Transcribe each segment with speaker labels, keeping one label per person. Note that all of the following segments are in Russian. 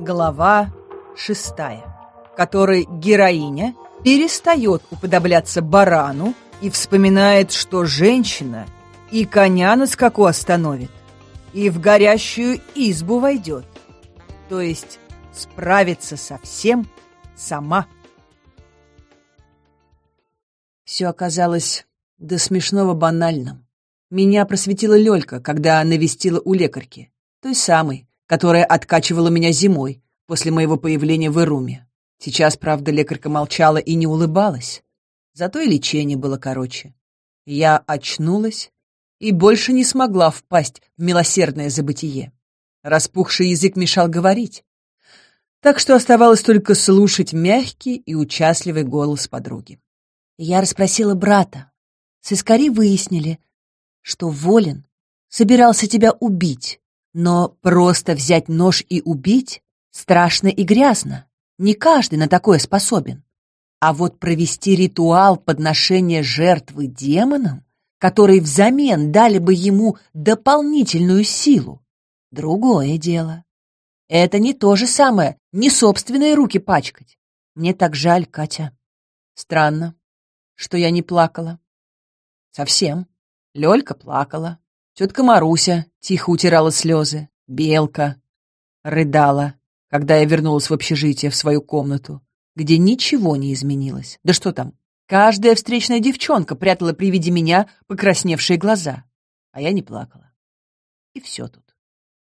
Speaker 1: Глава шестая, которой героиня перестает уподобляться барану и вспоминает, что женщина и коня на скаку остановит, и в горящую избу войдет, то есть справится со всем сама. Все оказалось до смешного банальным. Меня просветила Лёлька, когда навестила у лекарки, той самой, которая откачивала меня зимой после моего появления в Ируме. Сейчас, правда, лекарка молчала и не улыбалась. Зато и лечение было короче. Я очнулась и больше не смогла впасть в милосердное забытие. Распухший язык мешал говорить. Так что оставалось только слушать мягкий и участливый голос подруги. Я расспросила брата. Сыскари выяснили, что Волин собирался тебя убить. Но просто взять нож и убить страшно и грязно. Не каждый на такое способен. А вот провести ритуал подношения жертвы демонам, которые взамен дали бы ему дополнительную силу, другое дело. Это не то же самое, не собственные руки пачкать. Мне так жаль, Катя. Странно, что я не плакала. Совсем. Лёлька плакала. Тетка Маруся тихо утирала слезы. Белка рыдала, когда я вернулась в общежитие, в свою комнату, где ничего не изменилось. Да что там, каждая встречная девчонка прятала при виде меня покрасневшие глаза, а я не плакала. И все тут.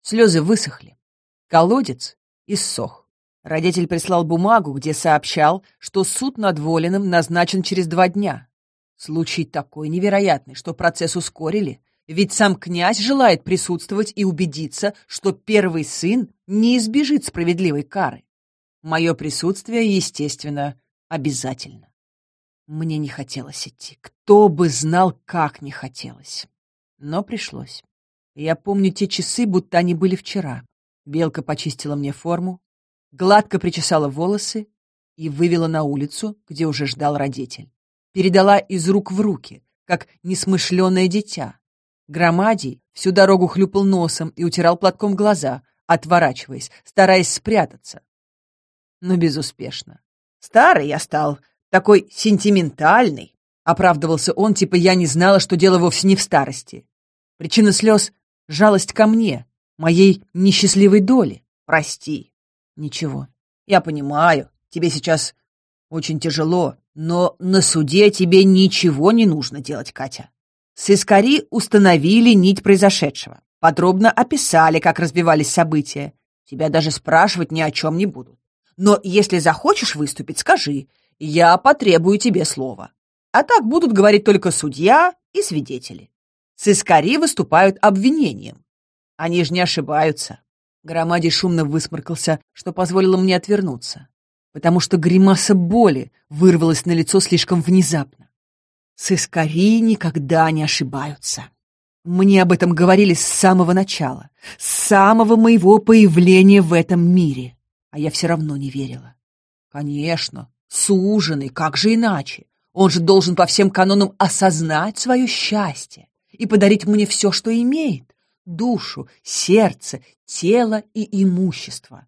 Speaker 1: Слезы высохли. Колодец иссох. Родитель прислал бумагу, где сообщал, что суд над Волиным назначен через два дня. Случай такой невероятный, что процесс ускорили, ведь сам князь желает присутствовать и убедиться, что первый сын не избежит справедливой кары. Мое присутствие, естественно, обязательно. Мне не хотелось идти. Кто бы знал, как не хотелось. Но пришлось. Я помню те часы, будто они были вчера. Белка почистила мне форму, гладко причесала волосы и вывела на улицу, где уже ждал родитель. Передала из рук в руки, как несмышленое дитя, Громадий всю дорогу хлюпал носом и утирал платком глаза, отворачиваясь, стараясь спрятаться. Но безуспешно. «Старый я стал, такой сентиментальный», — оправдывался он, типа я не знала, что дело вовсе не в старости. Причина слез — жалость ко мне, моей несчастливой доли. Прости. Ничего. Я понимаю, тебе сейчас очень тяжело, но на суде тебе ничего не нужно делать, Катя. Сыскари установили нить произошедшего, подробно описали, как развивались события. Тебя даже спрашивать ни о чем не будут. Но если захочешь выступить, скажи, я потребую тебе слова. А так будут говорить только судья и свидетели. Сыскари выступают обвинением. Они же не ошибаются. Громади шумно высморкался, что позволило мне отвернуться, потому что гримаса боли вырвалась на лицо слишком внезапно. Сыскари никогда не ошибаются. Мне об этом говорили с самого начала, с самого моего появления в этом мире. А я все равно не верила. Конечно, суженый, как же иначе? Он же должен по всем канонам осознать свое счастье и подарить мне все, что имеет. Душу, сердце, тело и имущество.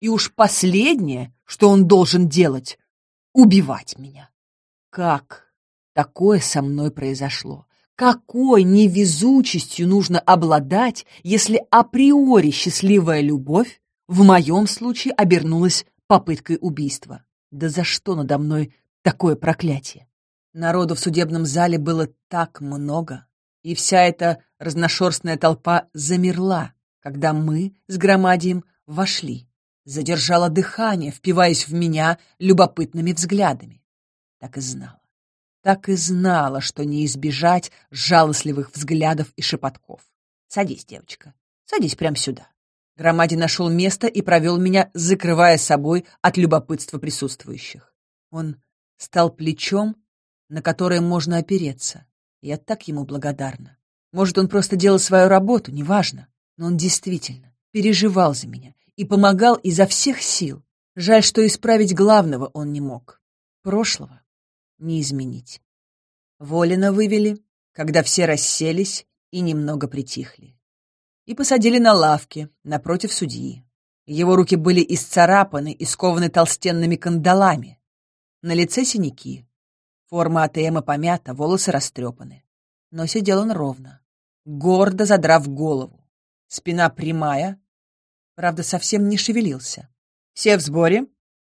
Speaker 1: И уж последнее, что он должен делать — убивать меня. Как Такое со мной произошло. Какой невезучестью нужно обладать, если априори счастливая любовь в моем случае обернулась попыткой убийства? Да за что надо мной такое проклятие? Народу в судебном зале было так много, и вся эта разношерстная толпа замерла, когда мы с Громадием вошли, задержала дыхание, впиваясь в меня любопытными взглядами. Так и знала. Так и знала, что не избежать жалостливых взглядов и шепотков. «Садись, девочка, садись прямо сюда». Громади нашел место и провел меня, закрывая собой от любопытства присутствующих. Он стал плечом, на которое можно опереться. Я так ему благодарна. Может, он просто делал свою работу, неважно, но он действительно переживал за меня и помогал изо всех сил. Жаль, что исправить главного он не мог. Прошлого не изменить. Волина вывели, когда все расселись и немного притихли. И посадили на лавке напротив судьи. Его руки были исцарапаны и скованы толстенными кандалами. На лице синяки. Форма АТМа помята, волосы растрепаны. Но сидел он ровно, гордо задрав голову. Спина прямая, правда, совсем не шевелился. Все в сборе.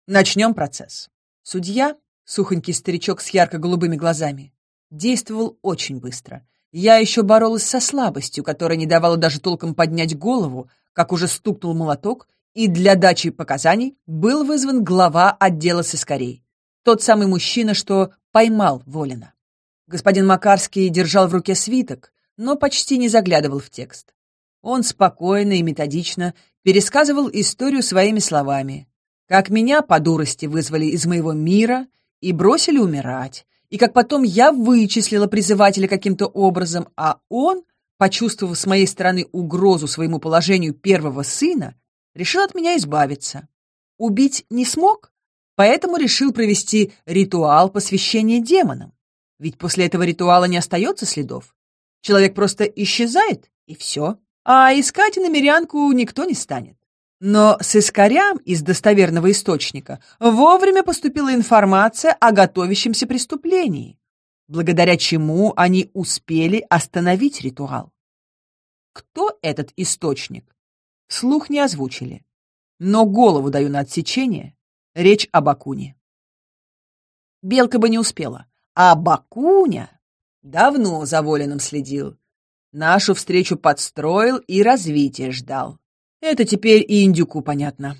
Speaker 1: Начнем процесс. Судья, сухонький старичок с ярко-голубыми глазами, действовал очень быстро. Я еще боролась со слабостью, которая не давала даже толком поднять голову, как уже стукнул молоток, и для дачи показаний был вызван глава отдела сыскарей, тот самый мужчина, что поймал Волина. Господин Макарский держал в руке свиток, но почти не заглядывал в текст. Он спокойно и методично пересказывал историю своими словами. Как меня по дурости вызвали из моего мира и бросили умирать, и как потом я вычислила призывателя каким-то образом, а он, почувствовав с моей стороны угрозу своему положению первого сына, решил от меня избавиться. Убить не смог, поэтому решил провести ритуал посвящения демонам. Ведь после этого ритуала не остается следов. Человек просто исчезает, и все. А искать иномерянку никто не станет. Но с искорям из достоверного источника вовремя поступила информация о готовящемся преступлении, благодаря чему они успели остановить ритуал. Кто этот источник? Слух не озвучили. Но голову даю на отсечение. Речь об Акуне. Белка бы не успела. А Бакуня давно за Волиным следил. Нашу встречу подстроил и развитие ждал. Это теперь и индюку понятно.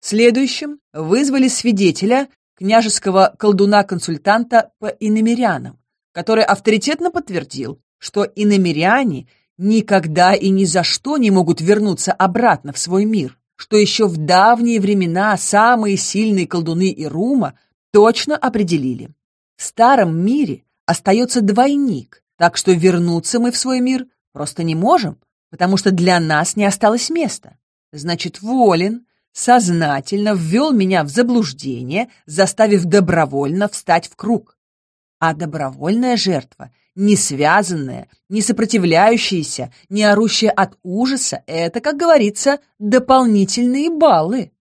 Speaker 1: Следующим вызвали свидетеля, княжеского колдуна-консультанта по иномерянам, который авторитетно подтвердил, что иномеряне никогда и ни за что не могут вернуться обратно в свой мир, что еще в давние времена самые сильные колдуны Ирума точно определили. В старом мире остается двойник, так что вернуться мы в свой мир просто не можем, потому что для нас не осталось места. Значит, Волин сознательно ввел меня в заблуждение, заставив добровольно встать в круг. А добровольная жертва, не связанная, не сопротивляющаяся, не орущая от ужаса, это, как говорится, дополнительные баллы.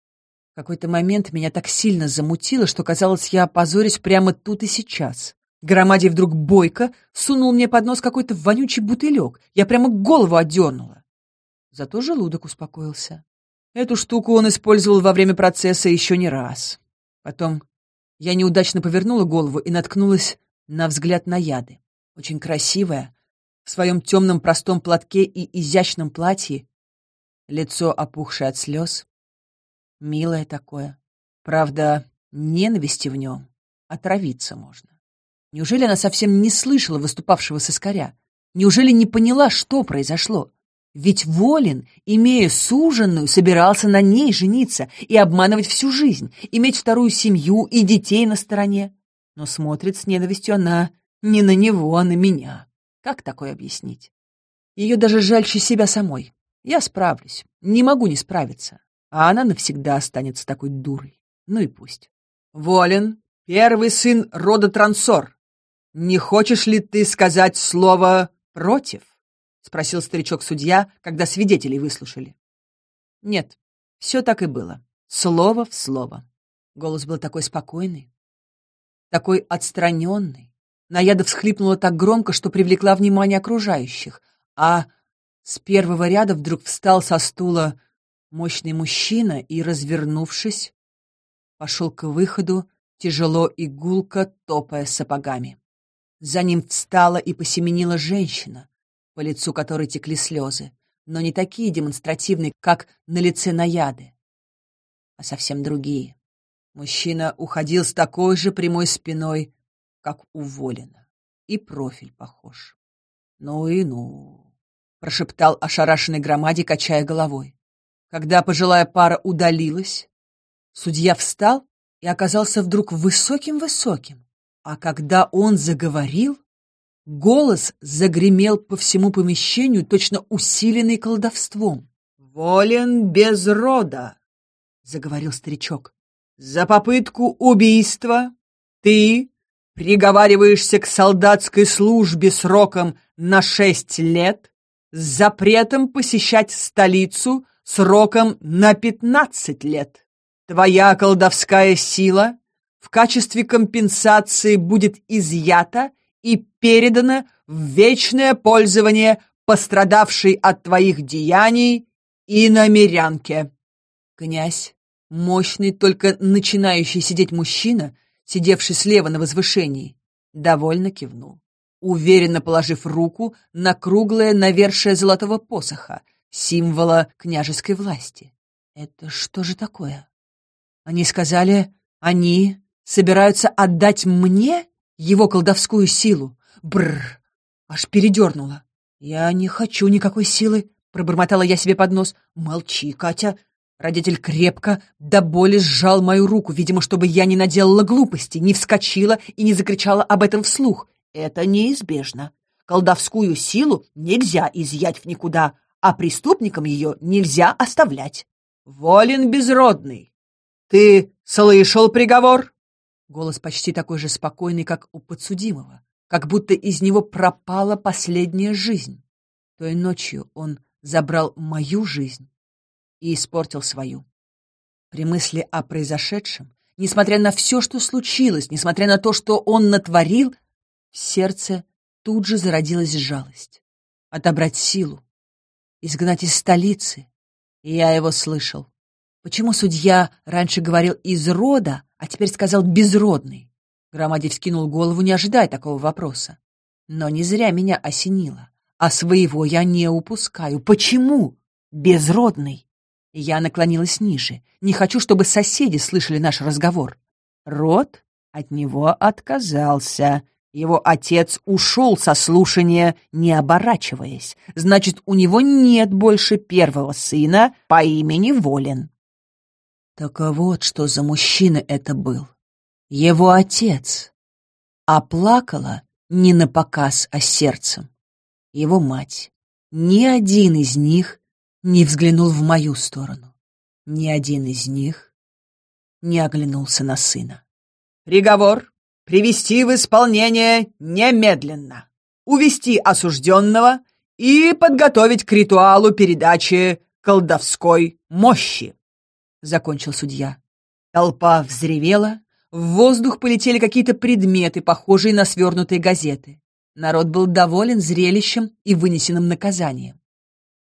Speaker 1: В какой-то момент меня так сильно замутило, что казалось, я опозорюсь прямо тут и сейчас. Громадий вдруг бойко сунул мне под нос какой-то вонючий бутылек. Я прямо голову отдернула. Зато желудок успокоился. Эту штуку он использовал во время процесса еще не раз. Потом я неудачно повернула голову и наткнулась на взгляд на яды. Очень красивая, в своем темном простом платке и изящном платье, лицо опухшее от слез. Милое такое. Правда, ненависти в нем отравиться можно. Неужели она совсем не слышала выступавшего соскаря? Неужели не поняла, что произошло? Ведь Волин, имея суженную, собирался на ней жениться и обманывать всю жизнь, иметь вторую семью и детей на стороне. Но смотрит с ненавистью она не на него, а на меня. Как такое объяснить? Ее даже жальче себя самой. Я справлюсь, не могу не справиться. А она навсегда останется такой дурой. Ну и пусть. Волин, первый сын рода Трансор, «Не хочешь ли ты сказать слово «против»?» — спросил старичок-судья, когда свидетелей выслушали. «Нет, все так и было. Слово в слово». Голос был такой спокойный, такой отстраненный. Наяда всхлипнула так громко, что привлекла внимание окружающих, а с первого ряда вдруг встал со стула мощный мужчина и, развернувшись, пошел к выходу, тяжело и гулко топая сапогами. За ним встала и посеменила женщина, по лицу которой текли слезы, но не такие демонстративные, как на лице Наяды, а совсем другие. Мужчина уходил с такой же прямой спиной, как у и профиль похож. «Ну и ну», — прошептал ошарашенный громаде, качая головой. Когда пожилая пара удалилась, судья встал и оказался вдруг высоким-высоким, а когда он заговорил, голос загремел по всему помещению, точно усиленный колдовством. «Волен без рода», — заговорил старичок. «За попытку убийства ты приговариваешься к солдатской службе сроком на шесть лет с запретом посещать столицу сроком на пятнадцать лет. Твоя колдовская сила в качестве компенсации будет изъята и передана в вечное пользование пострадавшей от твоих деяний и намерянке. Князь, мощный, только начинающий сидеть мужчина, сидевший слева на возвышении, довольно кивнул, уверенно положив руку на круглое навершие золотого посоха, символа княжеской власти. Это что же такое? Они сказали, они собираются отдать мне его колдовскую силу. Бррр, аж передернула. Я не хочу никакой силы, пробормотала я себе под нос. Молчи, Катя. Родитель крепко до боли сжал мою руку, видимо, чтобы я не наделала глупости, не вскочила и не закричала об этом вслух. Это неизбежно. Колдовскую силу нельзя изъять в никуда, а преступникам ее нельзя оставлять. Волен безродный. Ты слышал приговор? Голос почти такой же спокойный, как у подсудимого, как будто из него пропала последняя жизнь. Той ночью он забрал мою жизнь и испортил свою. При мысли о произошедшем, несмотря на все, что случилось, несмотря на то, что он натворил, в сердце тут же зародилась жалость. Отобрать силу, изгнать из столицы. И я его слышал. Почему судья раньше говорил «из рода», а теперь сказал «безродный»? Громадий вскинул голову, не ожидая такого вопроса. Но не зря меня осенило. А своего я не упускаю. Почему? Безродный. Я наклонилась ниже. Не хочу, чтобы соседи слышали наш разговор. Род от него отказался. Его отец ушел со слушания, не оборачиваясь. Значит, у него нет больше первого сына по имени Волин. Так вот, что за мужчина это был. Его отец. А плакала не на показ, а сердцем. Его мать. Ни один из них не взглянул в мою сторону. Ни один из них не оглянулся на сына. «Приговор привести в исполнение немедленно, увести осужденного и подготовить к ритуалу передачи колдовской мощи», — закончил судья. Толпа взревела, в воздух полетели какие-то предметы, похожие на свернутые газеты. Народ был доволен зрелищем и вынесенным наказанием.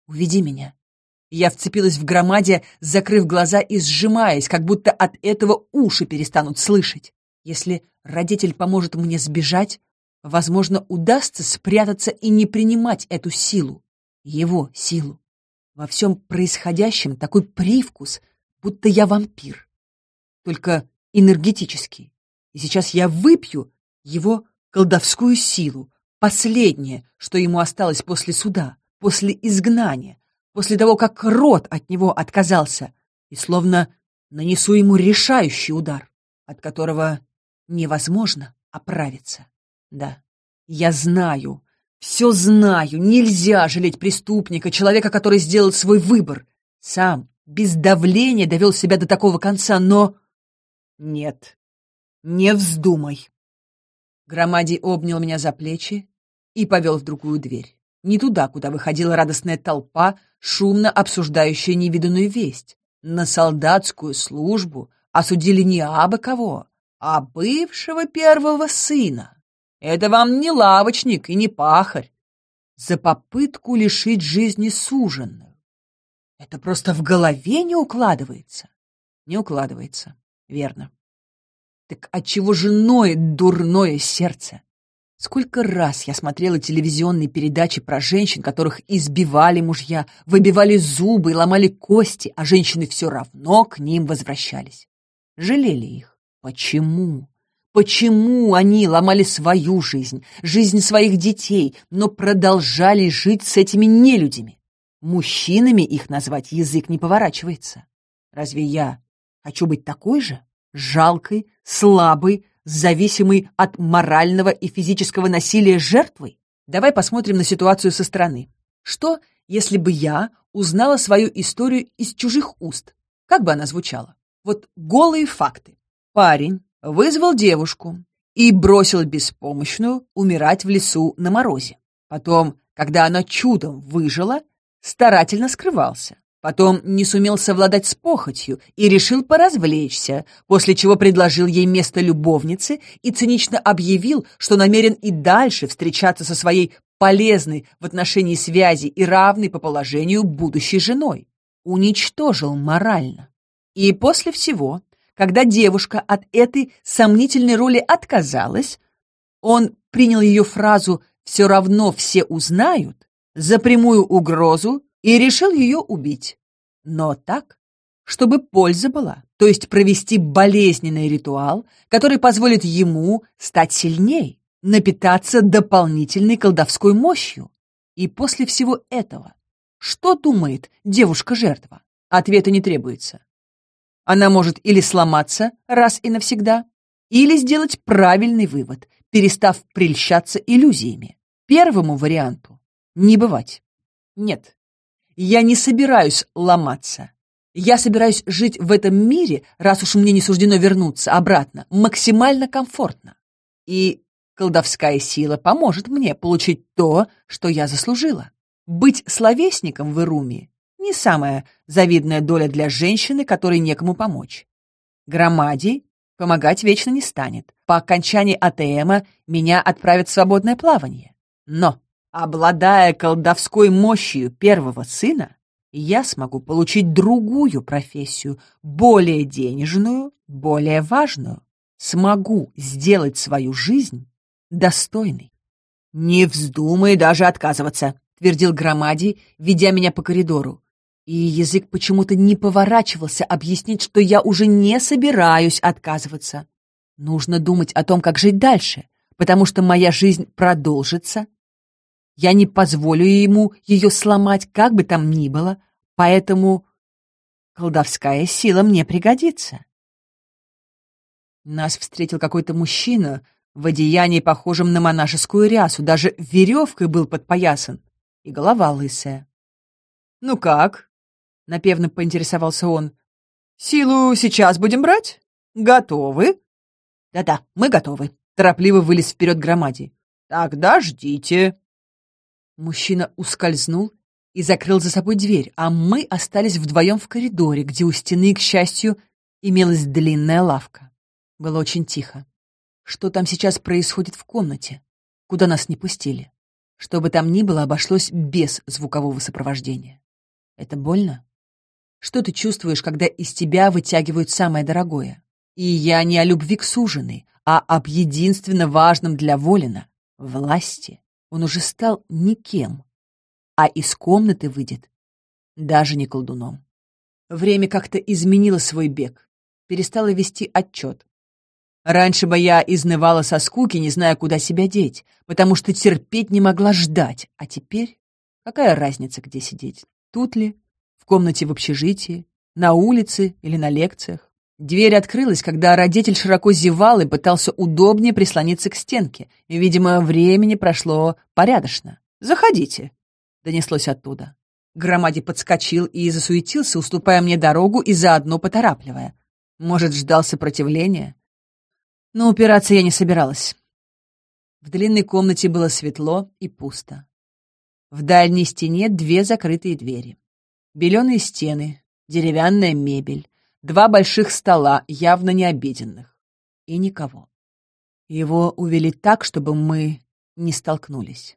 Speaker 1: «Уведи меня», я вцепилась в громаде, закрыв глаза и сжимаясь, как будто от этого уши перестанут слышать. Если родитель поможет мне сбежать, возможно, удастся спрятаться и не принимать эту силу, его силу. Во всем происходящем такой привкус, будто я вампир, только энергетический. И сейчас я выпью его колдовскую силу, последнее, что ему осталось после суда, после изгнания, после того, как рот от него отказался, и словно нанесу ему решающий удар, от которого невозможно оправиться. Да, я знаю, все знаю, нельзя жалеть преступника, человека, который сделал свой выбор. Сам, без давления, довел себя до такого конца, но... Нет, не вздумай. Громадий обнял меня за плечи и повел в другую дверь. Не туда, куда выходила радостная толпа, шумно обсуждающая невиданную весть. На солдатскую службу осудили не абы кого, а бывшего первого сына. Это вам не лавочник и не пахарь. За попытку лишить жизни суженную. Это просто в голове не укладывается. Не укладывается, верно. Так отчего же ноет дурное сердце? Сколько раз я смотрела телевизионные передачи про женщин, которых избивали мужья, выбивали зубы ломали кости, а женщины все равно к ним возвращались. Жалели их. Почему? Почему они ломали свою жизнь, жизнь своих детей, но продолжали жить с этими нелюдями? Мужчинами их назвать язык не поворачивается. Разве я хочу быть такой же? Жалкой, слабой, зависимый от морального и физического насилия жертвой? Давай посмотрим на ситуацию со стороны. Что, если бы я узнала свою историю из чужих уст? Как бы она звучала? Вот голые факты. Парень вызвал девушку и бросил беспомощную умирать в лесу на морозе. Потом, когда она чудом выжила, старательно скрывался. Потом не сумел совладать с похотью и решил поразвлечься, после чего предложил ей место любовницы и цинично объявил, что намерен и дальше встречаться со своей полезной в отношении связи и равной по положению будущей женой. Уничтожил морально. И после всего, когда девушка от этой сомнительной роли отказалась, он принял ее фразу «все равно все узнают» за прямую угрозу и решил ее убить. Но так, чтобы польза была, то есть провести болезненный ритуал, который позволит ему стать сильней, напитаться дополнительной колдовской мощью. И после всего этого, что думает девушка-жертва? Ответа не требуется. Она может или сломаться раз и навсегда, или сделать правильный вывод, перестав прельщаться иллюзиями. Первому варианту не бывать. Нет, я не собираюсь ломаться. Я собираюсь жить в этом мире, раз уж мне не суждено вернуться обратно, максимально комфортно. И колдовская сила поможет мне получить то, что я заслужила. Быть словесником в Ируме не самая завидная доля для женщины, которой некому помочь. Громаде помогать вечно не станет. По окончании АТМа меня отправят в свободное плавание. Но Обладая колдовской мощью первого сына, я смогу получить другую профессию, более денежную, более важную. Смогу сделать свою жизнь достойной. «Не вздумай даже отказываться», — твердил Громади, ведя меня по коридору. И язык почему-то не поворачивался объяснить, что я уже не собираюсь отказываться. Нужно думать о том, как жить дальше, потому что моя жизнь продолжится, я не позволю ему ее сломать, как бы там ни было, поэтому колдовская сила мне пригодится. Нас встретил какой-то мужчина в одеянии, похожем на монашескую рясу, даже веревкой был подпоясан, и голова лысая. «Ну как?» — напевно поинтересовался он. «Силу сейчас будем брать? Готовы?» «Да-да, мы готовы», — торопливо вылез вперед громади. «Тогда ждите». Мужчина ускользнул и закрыл за собой дверь, а мы остались вдвоем в коридоре, где у стены, к счастью, имелась длинная лавка. Было очень тихо. Что там сейчас происходит в комнате? Куда нас не пустили? Что бы там ни было, обошлось без звукового сопровождения. Это больно? Что ты чувствуешь, когда из тебя вытягивают самое дорогое? И я не о любви к суженой, а об единственно важном для Волина — власти. Он уже стал никем, а из комнаты выйдет даже не колдуном. Время как-то изменило свой бег, перестало вести отчет. Раньше бы я изнывала со скуки, не зная, куда себя деть, потому что терпеть не могла ждать. А теперь какая разница, где сидеть? Тут ли? В комнате в общежитии? На улице или на лекциях? Дверь открылась, когда родитель широко зевал и пытался удобнее прислониться к стенке. И, видимо, времени прошло порядочно. «Заходите», — донеслось оттуда. Громади подскочил и засуетился, уступая мне дорогу и заодно поторапливая. Может, ждал сопротивления? Но упираться я не собиралась. В длинной комнате было светло и пусто. В дальней стене две закрытые двери. Беленые стены, деревянная мебель, Два больших стола, явно не обеденных. И никого. Его увели так, чтобы мы не столкнулись.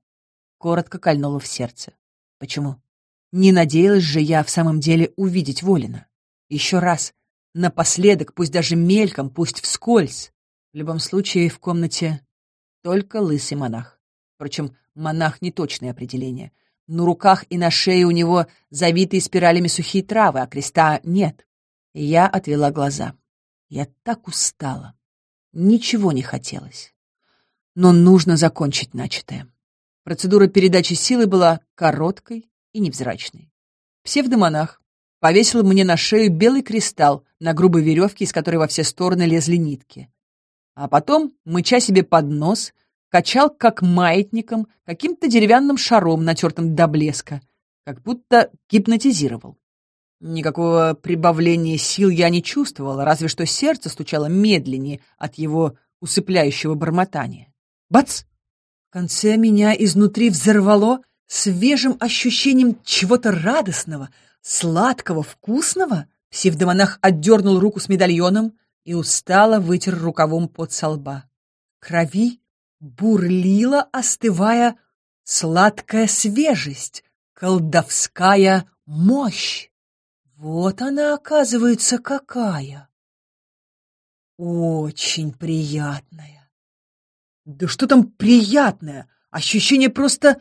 Speaker 1: Коротко кольнуло в сердце. Почему? Не надеялась же я в самом деле увидеть Волина. Еще раз. Напоследок, пусть даже мельком, пусть вскользь. В любом случае, в комнате только лысый монах. Впрочем, монах — не точное определение. На руках и на шее у него завитые спиралями сухие травы, а креста нет. Я отвела глаза. Я так устала. Ничего не хотелось. Но нужно закончить начатое. Процедура передачи силы была короткой и невзрачной. Псевдомонах повесил мне на шею белый кристалл на грубой веревке, из которой во все стороны лезли нитки. А потом, мыча себе под нос, качал как маятником каким-то деревянным шаром, натертым до блеска, как будто гипнотизировал. Никакого прибавления сил я не чувствовала, разве что сердце стучало медленнее от его усыпляющего бормотания. Бац! В конце меня изнутри взорвало свежим ощущением чего-то радостного, сладкого, вкусного? Псевдомонах отдернул руку с медальоном и устало вытер рукавом под со лба. Крови бурлила, остывая, сладкая свежесть, колдовская мощь. Вот она, оказывается, какая. Очень приятная. Да что там приятное? Ощущения просто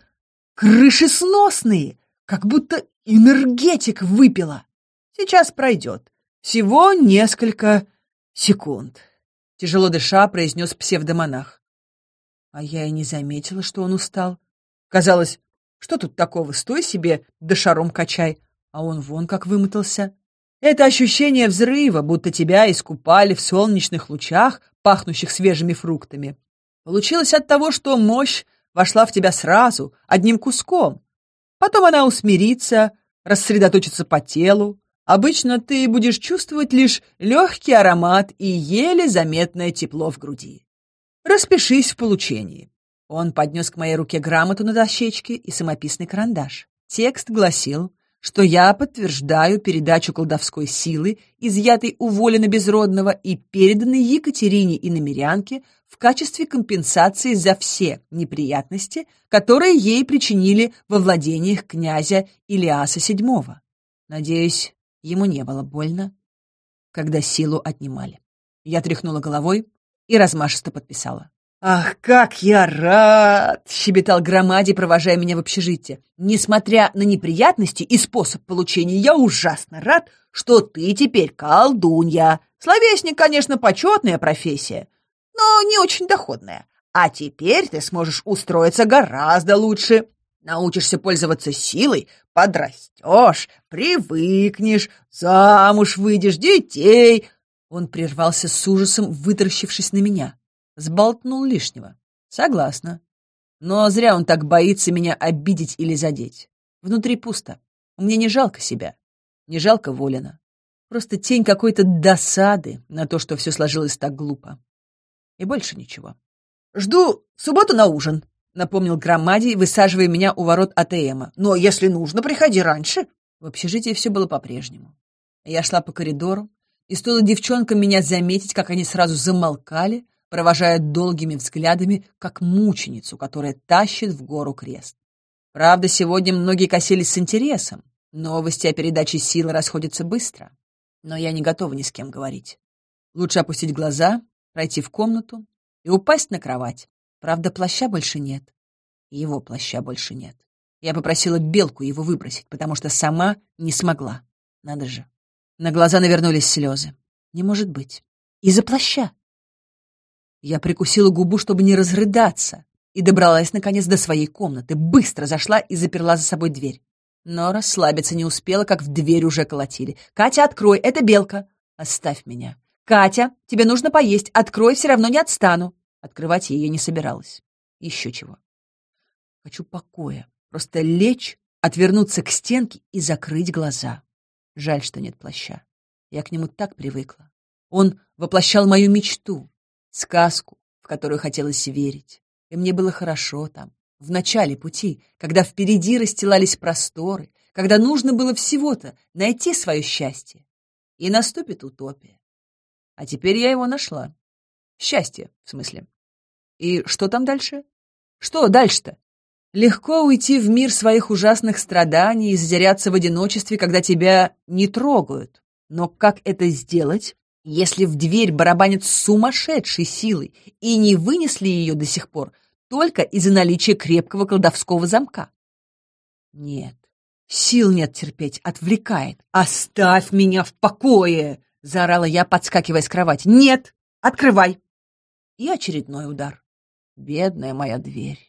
Speaker 1: крышесносные, как будто энергетик выпила. Сейчас пройдет. Всего несколько секунд. Тяжело дыша, произнес псевдомонах. А я и не заметила, что он устал. Казалось, что тут такого, стой себе, да шаром качай. А он вон как вымотался. Это ощущение взрыва, будто тебя искупали в солнечных лучах, пахнущих свежими фруктами. Получилось от того, что мощь вошла в тебя сразу, одним куском. Потом она усмирится, рассредоточится по телу, Обычно ты будешь чувствовать лишь легкий аромат и еле заметное тепло в груди. Распишись в получении. Он поднес к моей руке грамоту на дощечке и самописный карандаш. Текст гласил, что я подтверждаю передачу колдовской силы, изъятой у Волина Безродного и переданной Екатерине и намерянке в качестве компенсации за все неприятности, которые ей причинили во владениях князя Илиаса VII. Надеюсь, Ему не было больно, когда силу отнимали. Я тряхнула головой и размашисто подписала. «Ах, как я рад!» — щебетал Громади, провожая меня в общежитие. «Несмотря на неприятности и способ получения, я ужасно рад, что ты теперь колдунья. Словесник, конечно, почетная профессия, но не очень доходная. А теперь ты сможешь устроиться гораздо лучше. Научишься пользоваться силой, подрастешь, привыкнешь, замуж выйдешь, детей...» Он прервался с ужасом, вытаращившись на меня. Сболтнул лишнего. «Согласна. Но зря он так боится меня обидеть или задеть. Внутри пусто. Мне не жалко себя. Не жалко Волина. Просто тень какой-то досады на то, что все сложилось так глупо. И больше ничего. «Жду субботу на ужин», напомнил Громадий, высаживая меня у ворот АТМа. «Но если нужно, приходи раньше». В общежитии все было по-прежнему. Я шла по коридору, и стоило девчонкам меня заметить, как они сразу замолкали, провожая долгими взглядами, как мученицу, которая тащит в гору крест. Правда, сегодня многие косились с интересом. Новости о передаче силы расходятся быстро. Но я не готова ни с кем говорить. Лучше опустить глаза, пройти в комнату и упасть на кровать. Правда, плаща больше нет. Его плаща больше нет. Я попросила Белку его выбросить, потому что сама не смогла. Надо же. На глаза навернулись слезы. Не может быть. Из-за плаща. Я прикусила губу, чтобы не разрыдаться, и добралась, наконец, до своей комнаты. Быстро зашла и заперла за собой дверь. Но расслабиться не успела, как в дверь уже колотили. «Катя, открой, это Белка!» «Оставь меня!» «Катя, тебе нужно поесть, открой, все равно не отстану!» Открывать я не собиралась. Еще чего. Хочу покоя. Просто лечь, отвернуться к стенке и закрыть глаза. Жаль, что нет плаща. Я к нему так привыкла. Он воплощал мою мечту, сказку, в которую хотелось верить. И мне было хорошо там, в начале пути, когда впереди расстилались просторы, когда нужно было всего-то найти свое счастье. И наступит утопия. А теперь я его нашла. Счастье, в смысле. И что там дальше? Что дальше-то? Легко уйти в мир своих ужасных страданий и затеряться в одиночестве, когда тебя не трогают. Но как это сделать, если в дверь барабанят с сумасшедшей силой и не вынесли ее до сих пор только из-за наличия крепкого колдовского замка? Нет, сил нет терпеть, отвлекает. «Оставь меня в покое!» — заорала я, подскакивая с кровати. «Нет! Открывай!» И очередной удар. Бедная моя дверь.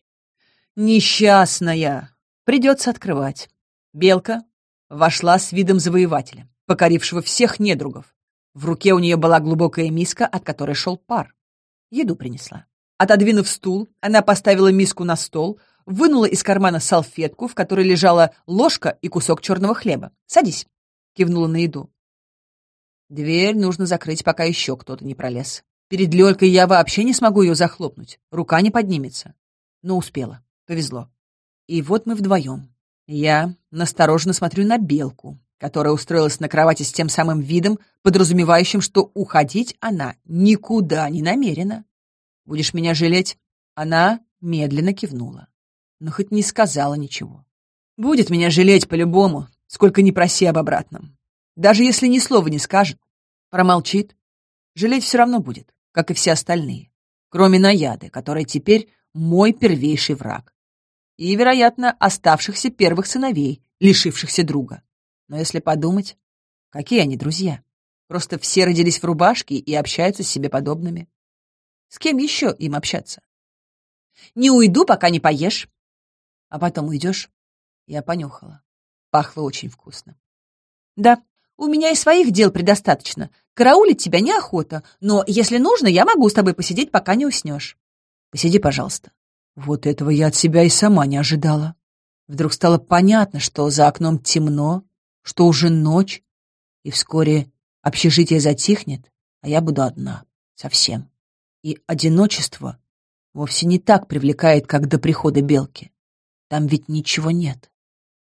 Speaker 1: Несчастная! Придется открывать. Белка вошла с видом завоевателя, покорившего всех недругов. В руке у нее была глубокая миска, от которой шел пар. Еду принесла. Отодвинув стул, она поставила миску на стол, вынула из кармана салфетку, в которой лежала ложка и кусок черного хлеба. «Садись», — кивнула на еду. Дверь нужно закрыть, пока еще кто-то не пролез. Перед Лёлькой я вообще не смогу ее захлопнуть. Рука не поднимется. Но успела. Повезло. И вот мы вдвоем. Я настороженно смотрю на белку. Которая устроилась на кровати с тем самым видом, подразумевающим, что уходить она никуда не намерена. Будешь меня жалеть? Она медленно кивнула, но хоть не сказала ничего. Будет меня жалеть по-любому, сколько ни проси об обратном. Даже если ни слова не скажет, промолчит, жалеть все равно будет, как и все остальные, кроме наяды, которая теперь мой первейший враг. И, вероятно, оставшихся первых сыновей, лишившихся друга. Но если подумать, какие они друзья? Просто все родились в рубашке и общаются с себе подобными. С кем еще им общаться? Не уйду, пока не поешь. А потом уйдешь? Я понюхала. Пахло очень вкусно. Да, у меня и своих дел предостаточно. Караулить тебя неохота, но если нужно, я могу с тобой посидеть, пока не уснешь. Посиди, пожалуйста. Вот этого я от себя и сама не ожидала. Вдруг стало понятно, что за окном темно, что уже ночь, и вскоре общежитие затихнет, а я буду одна, совсем. И одиночество вовсе не так привлекает, как до прихода белки. Там ведь ничего нет.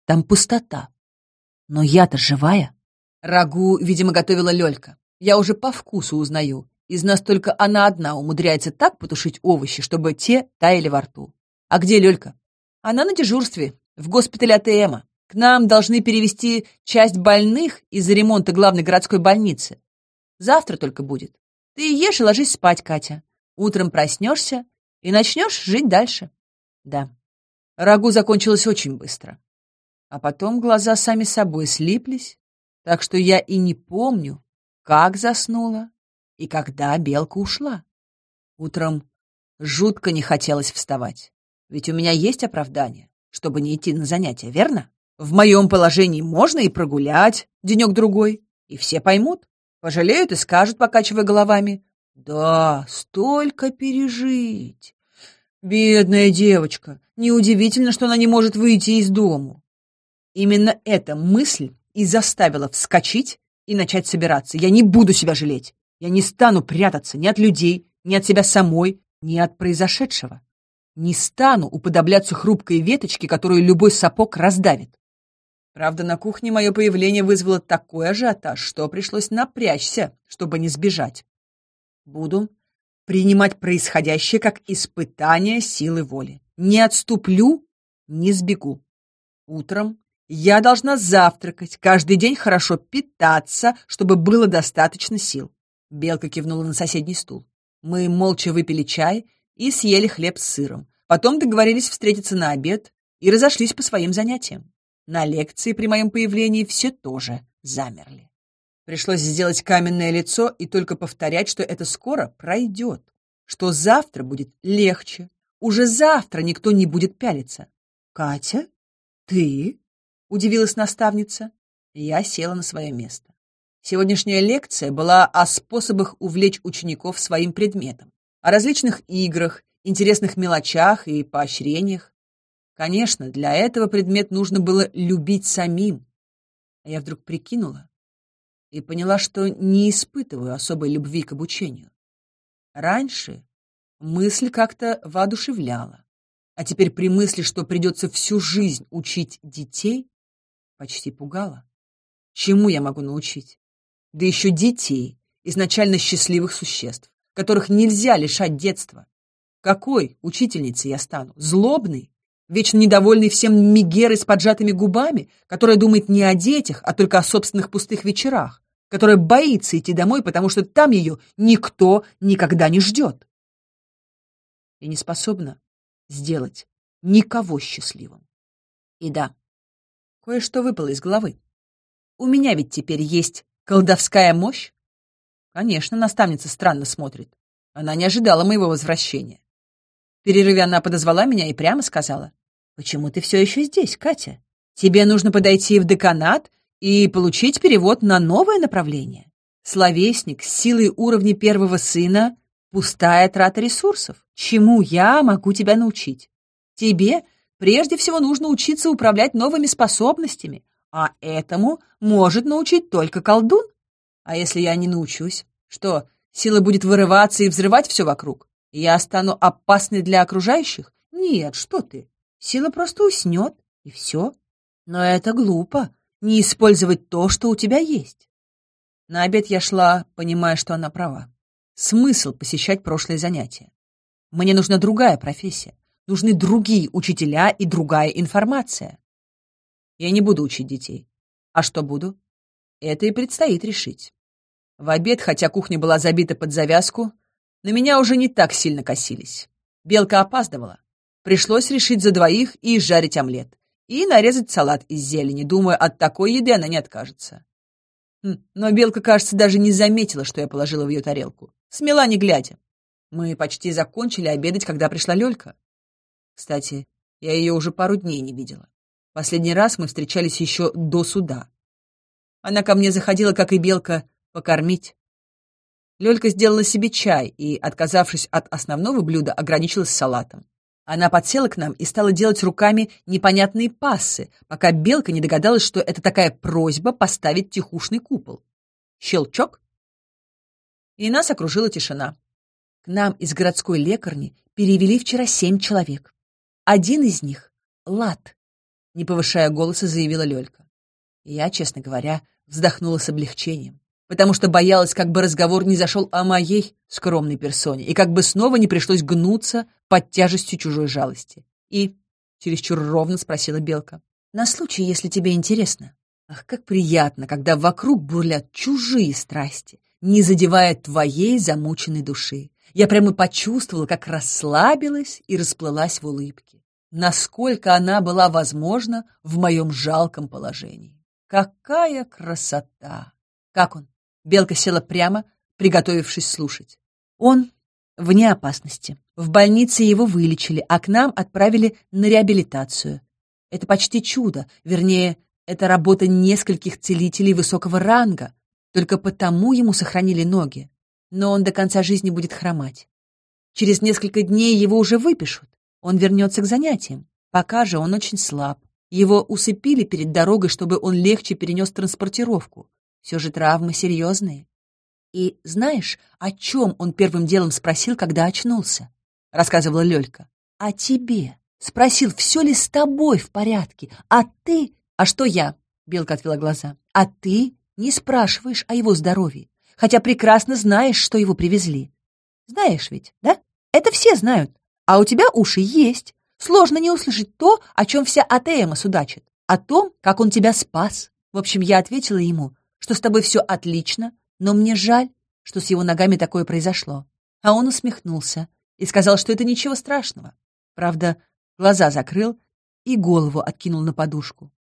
Speaker 1: Там пустота. Но я-то живая. Рагу, видимо, готовила Лёлька. Я уже по вкусу узнаю. Из нас только она одна умудряется так потушить овощи, чтобы те таяли во рту. А где Лёлька? Она на дежурстве, в госпитале АТМа. К нам должны перевести часть больных из-за ремонта главной городской больницы. Завтра только будет. Ты ешь и ложись спать, Катя. Утром проснешься и начнешь жить дальше. Да. Рагу закончилось очень быстро. А потом глаза сами собой слиплись, так что я и не помню, как заснула и когда белка ушла. Утром жутко не хотелось вставать, ведь у меня есть оправдание, чтобы не идти на занятия, верно? В моем положении можно и прогулять денек-другой, и все поймут, пожалеют и скажут, покачивая головами, «Да, столько пережить!» Бедная девочка, неудивительно, что она не может выйти из дому. Именно эта мысль и заставила вскочить и начать собираться. Я не буду себя жалеть. Я не стану прятаться ни от людей, ни от себя самой, ни от произошедшего. Не стану уподобляться хрупкой веточке, которую любой сапог раздавит. Правда, на кухне мое появление вызвало такой ажиотаж, что пришлось напрячься, чтобы не сбежать. Буду принимать происходящее как испытание силы воли. Не отступлю, не сбегу. Утром я должна завтракать, каждый день хорошо питаться, чтобы было достаточно сил. Белка кивнула на соседний стул. Мы молча выпили чай и съели хлеб с сыром. Потом договорились встретиться на обед и разошлись по своим занятиям. На лекции при моем появлении все тоже замерли. Пришлось сделать каменное лицо и только повторять, что это скоро пройдет, что завтра будет легче. Уже завтра никто не будет пялиться. «Катя? Ты?» удивилась наставница. Я села на свое место. Сегодняшняя лекция была о способах увлечь учеников своим предметом, о различных играх, интересных мелочах и поощрениях. Конечно, для этого предмет нужно было любить самим. А я вдруг прикинула и поняла, что не испытываю особой любви к обучению. Раньше мысль как-то воодушевляла, а теперь при мысли, что придется всю жизнь учить детей, почти пугало. Чему я могу научить? Да еще детей, изначально счастливых существ, которых нельзя лишать детства. Какой учительницей я стану? Злобный, Вечно недовольный всем мигерой с поджатыми губами, которая думает не о детях, а только о собственных пустых вечерах, которая боится идти домой, потому что там ее никто никогда не ждет. И не способна сделать никого счастливым. И да, Кое-что выпало из головы. У меня ведь теперь есть колдовская мощь. Конечно, наставница странно смотрит. Она не ожидала моего возвращения. Перерыве она подозвала меня и прямо сказала, «Почему ты все еще здесь, Катя? Тебе нужно подойти в деканат и получить перевод на новое направление. Словесник с силой уровня первого сына — пустая трата ресурсов. Чему я могу тебя научить? Тебе Прежде всего нужно учиться управлять новыми способностями, а этому может научить только колдун. А если я не научусь? Что, сила будет вырываться и взрывать все вокруг? я стану опасной для окружающих? Нет, что ты. Сила просто уснет, и все. Но это глупо. не использовать то, что у тебя есть. На обед я шла, понимая, что она права. Смысл посещать прошлые занятия. Мне нужна другая профессия. Нужны другие учителя и другая информация. Я не буду учить детей. А что буду? Это и предстоит решить. В обед, хотя кухня была забита под завязку, на меня уже не так сильно косились. Белка опаздывала. Пришлось решить за двоих и жарить омлет. И нарезать салат из зелени, думая, от такой еды она не откажется. Но Белка, кажется, даже не заметила, что я положила в ее тарелку. Смела не глядя. Мы почти закончили обедать, когда пришла Лёлька. Кстати, я ее уже пару дней не видела. Последний раз мы встречались еще до суда. Она ко мне заходила, как и Белка, покормить. Лёлька сделала себе чай и, отказавшись от основного блюда, ограничилась салатом. Она подсела к нам и стала делать руками непонятные пассы, пока Белка не догадалась, что это такая просьба поставить тихушный купол. Щелчок. И нас окружила тишина. К нам из городской лекарни перевели вчера семь человек. Один из них — Лад, не повышая голоса, заявила Лёлька. Я, честно говоря, вздохнула с облегчением потому что боялась, как бы разговор не зашел о моей скромной персоне, и как бы снова не пришлось гнуться под тяжестью чужой жалости. И чересчур ровно спросила Белка. «На случай, если тебе интересно. Ах, как приятно, когда вокруг бурлят чужие страсти, не задевая твоей замученной души. Я прямо почувствовала, как расслабилась и расплылась в улыбке. Насколько она была возможна в моем жалком положении. Какая красота! Как он? Белка села прямо, приготовившись слушать. Он вне опасности. В больнице его вылечили, а к нам отправили на реабилитацию. Это почти чудо, вернее, это работа нескольких целителей высокого ранга. Только потому ему сохранили ноги. Но он до конца жизни будет хромать. Через несколько дней его уже выпишут. Он вернется к занятиям. Пока же он очень слаб. Его усыпили перед дорогой, чтобы он легче перенес транспортировку. Все же травмы серьезные. И знаешь, о чем он первым делом спросил, когда очнулся? Рассказывала Лёлька. О тебе. Спросил, все ли с тобой в порядке. А ты... А что я? Белка отвела глаза. А ты не спрашиваешь о его здоровье, хотя прекрасно знаешь, что его привезли. Знаешь ведь, да? Это все знают. А у тебя уши есть. Сложно не услышать то, о чем вся АТМ судачит. О том, как он тебя спас. В общем, я ответила ему, что с тобой все отлично, но мне жаль, что с его ногами такое произошло. А он усмехнулся и сказал, что это ничего страшного. Правда, глаза закрыл и голову откинул на подушку.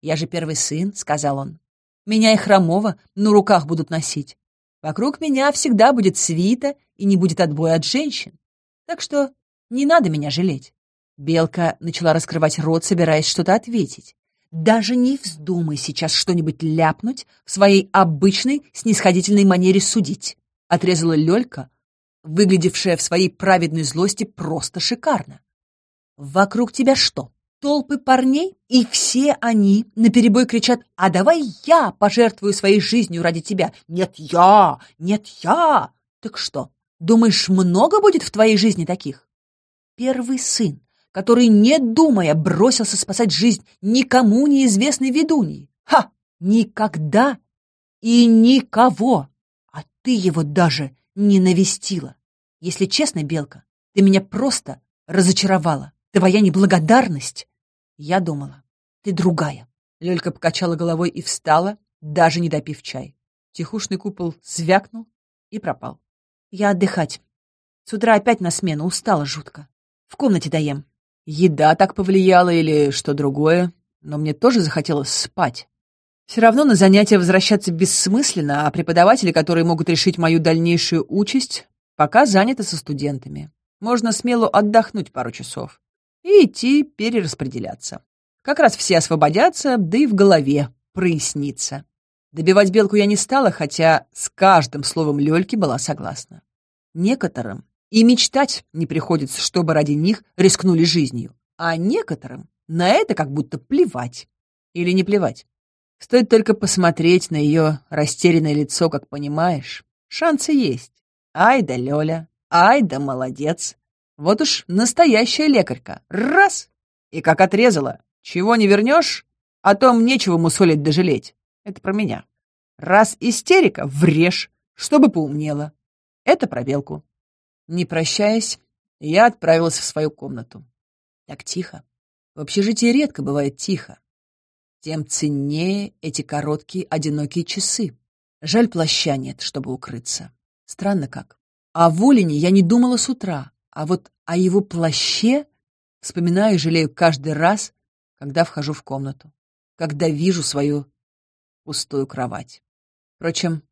Speaker 1: «Я же первый сын», — сказал он. «Меня и хромого на руках будут носить. Вокруг меня всегда будет свита и не будет отбоя от женщин. Так что не надо меня жалеть». Белка начала раскрывать рот, собираясь что-то ответить. Даже не вздумай сейчас что-нибудь ляпнуть в своей обычной снисходительной манере судить. Отрезала Лёлька, выглядевшая в своей праведной злости просто шикарно. Вокруг тебя что? Толпы парней, и все они наперебой кричат «А давай я пожертвую своей жизнью ради тебя!» «Нет, я! Нет, я!» Так что, думаешь, много будет в твоей жизни таких? Первый сын, который, не думая, бросился спасать жизнь никому неизвестной ведуньи. Ха! Никогда и никого! А ты его даже не навестила. Если честно, Белка, ты меня просто разочаровала. Твоя неблагодарность. Я думала, ты другая. Лёлька покачала головой и встала, даже не допив чай. Тихушный купол звякнул и пропал. Я отдыхать. С утра опять на смену, устала жутко. В комнате доем. Еда так повлияла или что другое, но мне тоже захотелось спать. Все равно на занятия возвращаться бессмысленно, а преподаватели, которые могут решить мою дальнейшую участь, пока заняты со студентами. Можно смело отдохнуть пару часов и идти перераспределяться. Как раз все освободятся, да и в голове прояснится. Добивать белку я не стала, хотя с каждым словом Лёльки была согласна. Некоторым и мечтать не приходится, чтобы ради них рискнули жизнью. А некоторым на это как будто плевать. Или не плевать. Стоит только посмотреть на ее растерянное лицо, как понимаешь. Шансы есть. Ай да Лёля, ай да молодец. Вот уж настоящая лекарка. Раз! И как отрезала. Чего не вернешь, О том нечего мусолить да. Это про меня. Раз истерика, врежь, чтобы поумнела. Это про белку. Не прощаясь, я отправился в свою комнату. Так тихо. В общежитии редко бывает тихо. Тем ценнее эти короткие одинокие часы. Жаль, плаща нет, чтобы укрыться. Странно как. О Волине я не думала с утра, а вот о его плаще вспоминаю и жалею каждый раз, когда вхожу в комнату, когда вижу свою пустую кровать. Впрочем,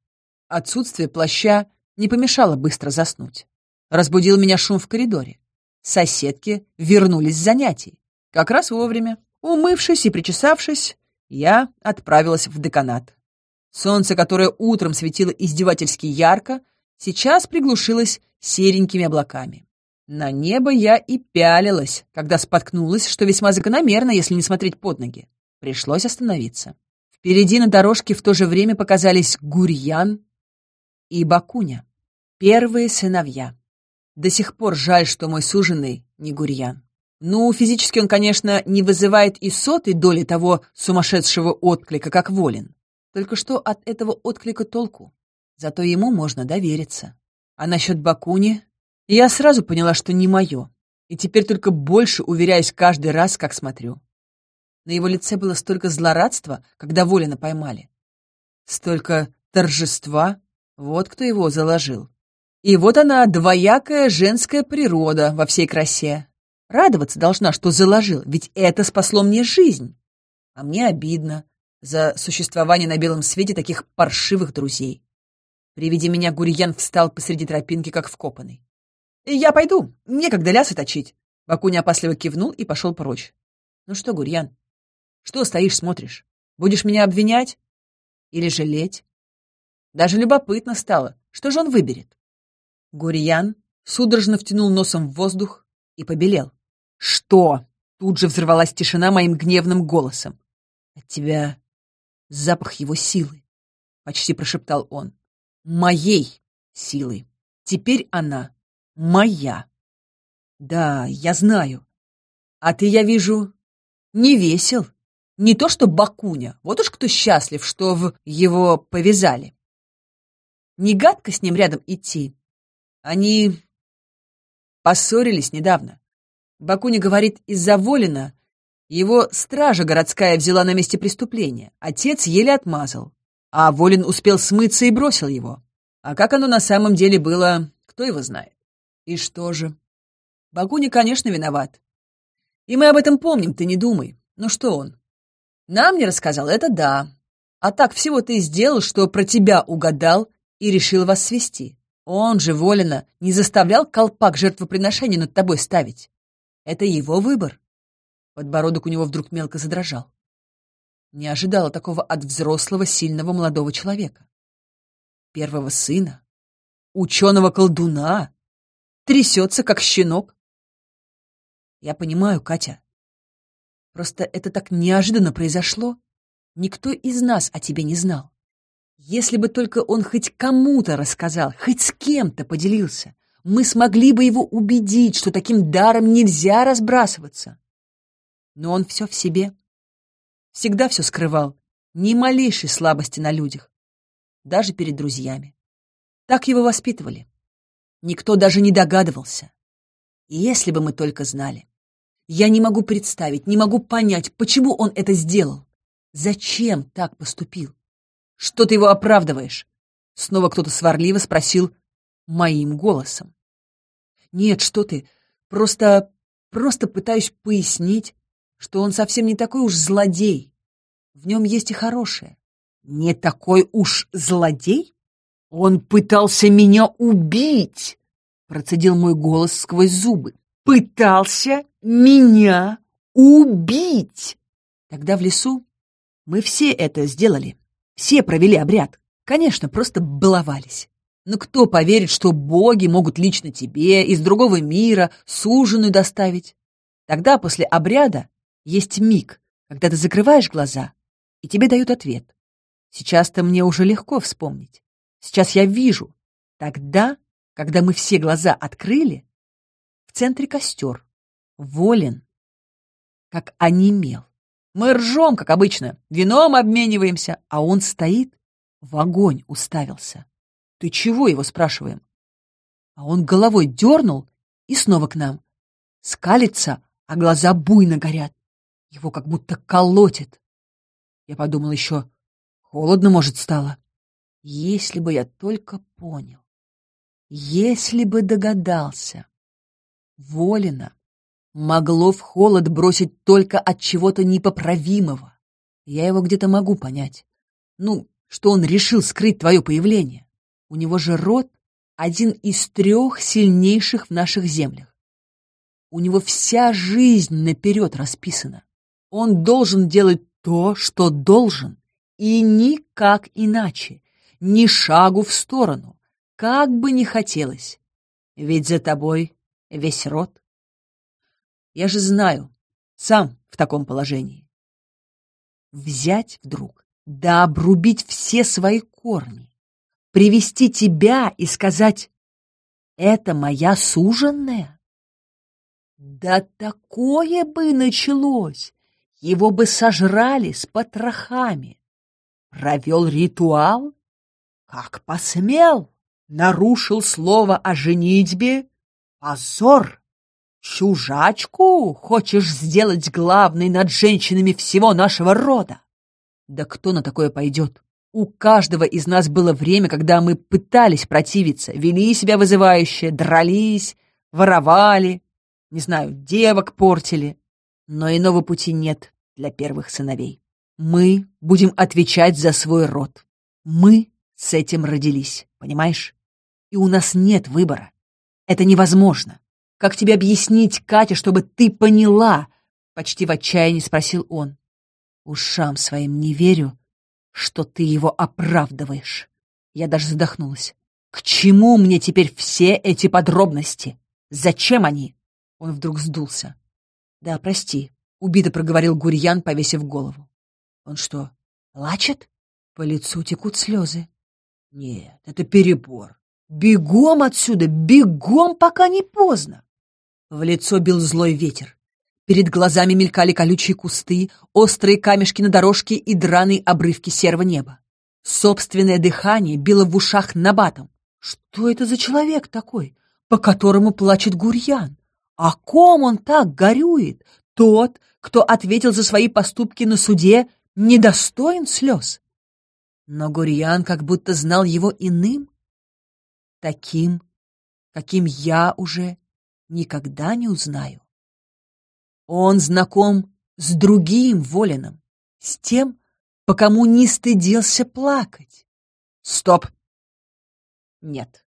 Speaker 1: отсутствие плаща не помешало быстро заснуть. Разбудил меня шум в коридоре. Соседки вернулись с занятий. Как раз вовремя. Умывшись и причесавшись, я отправилась в деканат. Солнце, которое утром светило издевательски ярко, сейчас приглушилось серенькими облаками. На небо я и пялилась, когда споткнулась, что весьма закономерно, если не смотреть под ноги. Пришлось остановиться. Впереди на дорожке в то же время показались Гурьян и Бакуня. Первые сыновья. До сих пор жаль, что мой суженый не Гурьян. Ну, физически он, конечно, не вызывает и сотой доли того сумасшедшего отклика, как Волин. Только что от этого отклика толку? Зато ему можно довериться. А насчет Бакуни я сразу поняла, что не мое. И теперь только больше уверяюсь каждый раз, как смотрю. На его лице было столько злорадства, когда Волина поймали. Столько торжества. Вот кто его заложил. И вот она, двоякая женская природа во всей красе. Радоваться должна, что заложил, ведь это спасло мне жизнь. А мне обидно за существование на белом свете таких паршивых друзей. При виде меня Гурьян встал посреди тропинки, как вкопанный. «Я пойду, некогда лясы точить». Бакуня опасливо кивнул и пошел прочь. «Ну что, Гурьян, что стоишь, смотришь? Будешь меня обвинять? Или жалеть?» Даже любопытно стало, что же он выберет. Гурьян судорожно втянул носом в воздух и побелел. «Что?» — тут же взорвалась тишина моим гневным голосом. «От тебя запах его силы», — почти прошептал он. «Моей силы. Теперь она моя». «Да, я знаю. А ты, я вижу, не весел. Не то что Бакуня. Вот уж кто счастлив, что в его повязали. Не гадко с ним рядом идти. Они поссорились недавно. Бакуня говорит, из-за Волина его стража городская взяла на месте преступления. Отец еле отмазал. А Волин успел смыться и бросил его. А как оно на самом деле было, кто его знает. И что же? Бакуня, конечно, виноват. И мы об этом помним, ты не думай. Ну что он? Нам не рассказал, это да. А так всего ты сделал, что про тебя угадал и решил вас свести. Он же, Волина, не заставлял колпак жертвоприношения над тобой ставить. Это его выбор. Подбородок у него вдруг мелко задрожал. Не ожидала такого от взрослого, сильного молодого человека. Первого сына, ученого-колдуна, трясется, как щенок. Я понимаю, Катя. Просто это так неожиданно произошло. Никто из нас о тебе не знал. Если бы только он хоть кому-то рассказал, хоть с кем-то поделился, мы смогли бы его убедить, что таким даром нельзя разбрасываться. Но он все в себе. Всегда все скрывал, ни малейшей слабости на людях, даже перед друзьями. Так его воспитывали. Никто даже не догадывался. Если бы мы только знали. Я не могу представить, не могу понять, почему он это сделал. Зачем так поступил? Что ты его оправдываешь? Снова кто-то сварливо спросил моим голосом. Нет, что ты, просто... просто пытаюсь пояснить, что он совсем не такой уж злодей. В нем есть и хорошее. Не такой уж злодей? Он пытался меня убить, процедил мой голос сквозь зубы. Пытался меня убить. Тогда в лесу мы все это сделали. Все провели обряд. Конечно, просто баловались. Но кто поверит, что боги могут лично тебе из другого мира суженую доставить? Тогда после обряда есть миг, когда ты закрываешь глаза, и тебе дают ответ. Сейчас-то мне уже легко вспомнить. Сейчас я вижу. Тогда, когда мы все глаза открыли, в центре костер, волен, как онемел. Мы ржем, как обычно, вином обмениваемся, а он стоит, в огонь уставился. Ты чего его спрашиваем? А он головой дернул и снова к нам. Скалится, а глаза буйно горят. Его как будто колотит. Я подумал еще, холодно, может, стало. Если бы я только понял. Если бы догадался. Волина могло в холод бросить только от чего-то непоправимого. Я его где-то могу понять. Ну, что он решил скрыть твое появление. У него же род один из трех сильнейших в наших землях. У него вся жизнь наперед расписана. Он должен делать то, что должен, и никак иначе, ни шагу в сторону, как бы ни хотелось. Ведь за тобой весь род. Я же знаю, сам в таком положении. Взять вдруг, да обрубить все свои корни, привести тебя и сказать «Это моя суженная»? Да такое бы началось! Его бы сожрали с потрохами. Провел ритуал? Как посмел! Нарушил слово о женитьбе? Позор! Чужачку хочешь сделать главной над женщинами всего нашего рода? Да кто на такое пойдет? У каждого из нас было время, когда мы пытались противиться, вели себя вызывающе, дрались, воровали, не знаю, девок портили. Но иного пути нет для первых сыновей. Мы будем отвечать за свой род. Мы с этим родились, понимаешь? И у нас нет выбора. Это невозможно. Как тебе объяснить, Катя, чтобы ты поняла? Почти в отчаянии спросил он. Ушам своим не верю, что ты его оправдываешь. Я даже задохнулась. К чему мне теперь все эти подробности? Зачем они? Он вдруг сдулся. Да, прости, убито проговорил Гурьян, повесив голову. Он что, плачет? По лицу текут слезы. Нет, это перебор. Бегом отсюда, бегом, пока не поздно. В лицо бил злой ветер. Перед глазами мелькали колючие кусты, острые камешки на дорожке и драные обрывки серого неба. Собственное дыхание било в ушах набатом. Что это за человек такой, по которому плачет Гурьян? О ком он так горюет? Тот, кто ответил за свои поступки на суде, недостоин слез. Но Гурьян как будто знал его иным, таким, каким я уже никогда не узнаю. Он знаком с другим Волином, с тем, по кому не стыдился плакать. Стоп! Нет.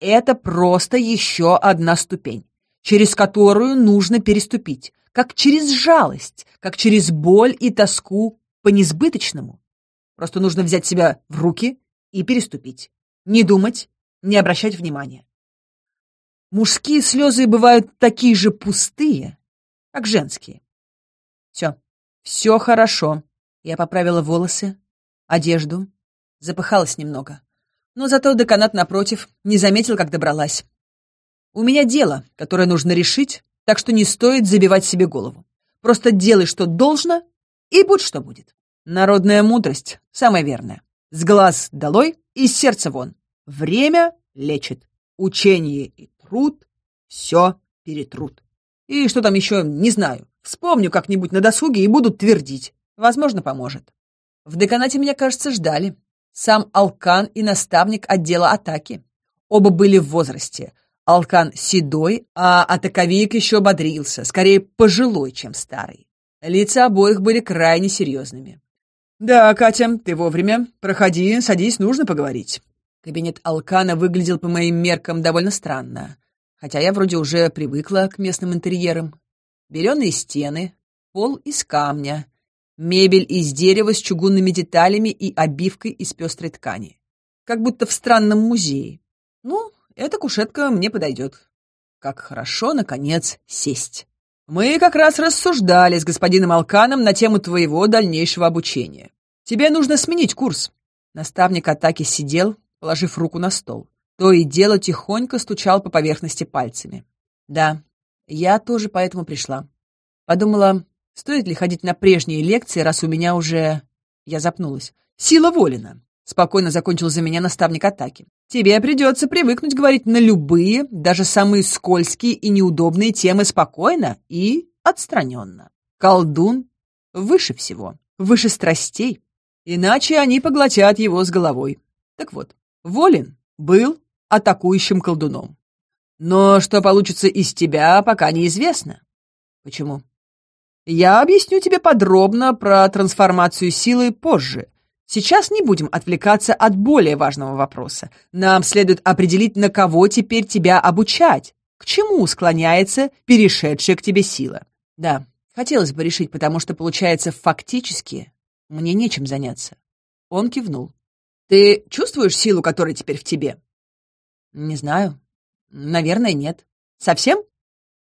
Speaker 1: Это просто еще одна ступень, через которую нужно переступить, как через жалость, как через боль и тоску по несбыточному. Просто нужно взять себя в руки и переступить. Не думать, не обращать внимания. Мужские слезы бывают такие же пустые, как женские. Все, все хорошо. Я поправила волосы, одежду, запыхалась немного. Но зато деканат напротив не заметил, как добралась. У меня дело, которое нужно решить, так что не стоит забивать себе голову. Просто делай, что должно, и будь что будет. Народная мудрость — самое верное. С глаз долой и с сердца вон. Время лечит. Учение и труд все перетрут. И что там еще, не знаю. Вспомню как-нибудь на досуге и буду твердить. Возможно, поможет. В деканате меня, кажется, ждали. Сам Алкан и наставник отдела атаки. Оба были в возрасте. Алкан седой, а атаковик еще бодрился, скорее пожилой, чем старый. Лица обоих были крайне серьезными. «Да, Катя, ты вовремя. Проходи, садись, нужно поговорить». Кабинет Алкана выглядел по моим меркам довольно странно хотя я вроде уже привыкла к местным интерьерам. Беленые стены, пол из камня, мебель из дерева с чугунными деталями и обивкой из пестрой ткани. Как будто в странном музее. Ну, эта кушетка мне подойдет. Как хорошо, наконец, сесть. Мы как раз рассуждали с господином Алканом на тему твоего дальнейшего обучения. Тебе нужно сменить курс. Наставник атаки сидел, положив руку на стол. То и дело тихонько стучал по поверхности пальцами. Да, я тоже поэтому пришла. Подумала, Стоит ли ходить на прежние лекции, раз у меня уже... Я запнулась. Сила Волина. Спокойно закончил за меня наставник атаки. Тебе придется привыкнуть говорить на любые, даже самые скользкие и неудобные темы спокойно и отстраненно. Колдун выше всего, выше страстей, иначе они поглотят его с головой. Так вот, Волин был атакующим колдуном. Но что получится из тебя, пока неизвестно. Почему? Я объясню тебе подробно про трансформацию силы позже. Сейчас не будем отвлекаться от более важного вопроса. Нам следует определить, на кого теперь тебя обучать, к чему склоняется перешедшая к тебе сила. Да, хотелось бы решить, потому что, получается, фактически мне нечем заняться. Он кивнул. Ты чувствуешь силу, которая теперь в тебе? Не знаю. Наверное, нет. Совсем?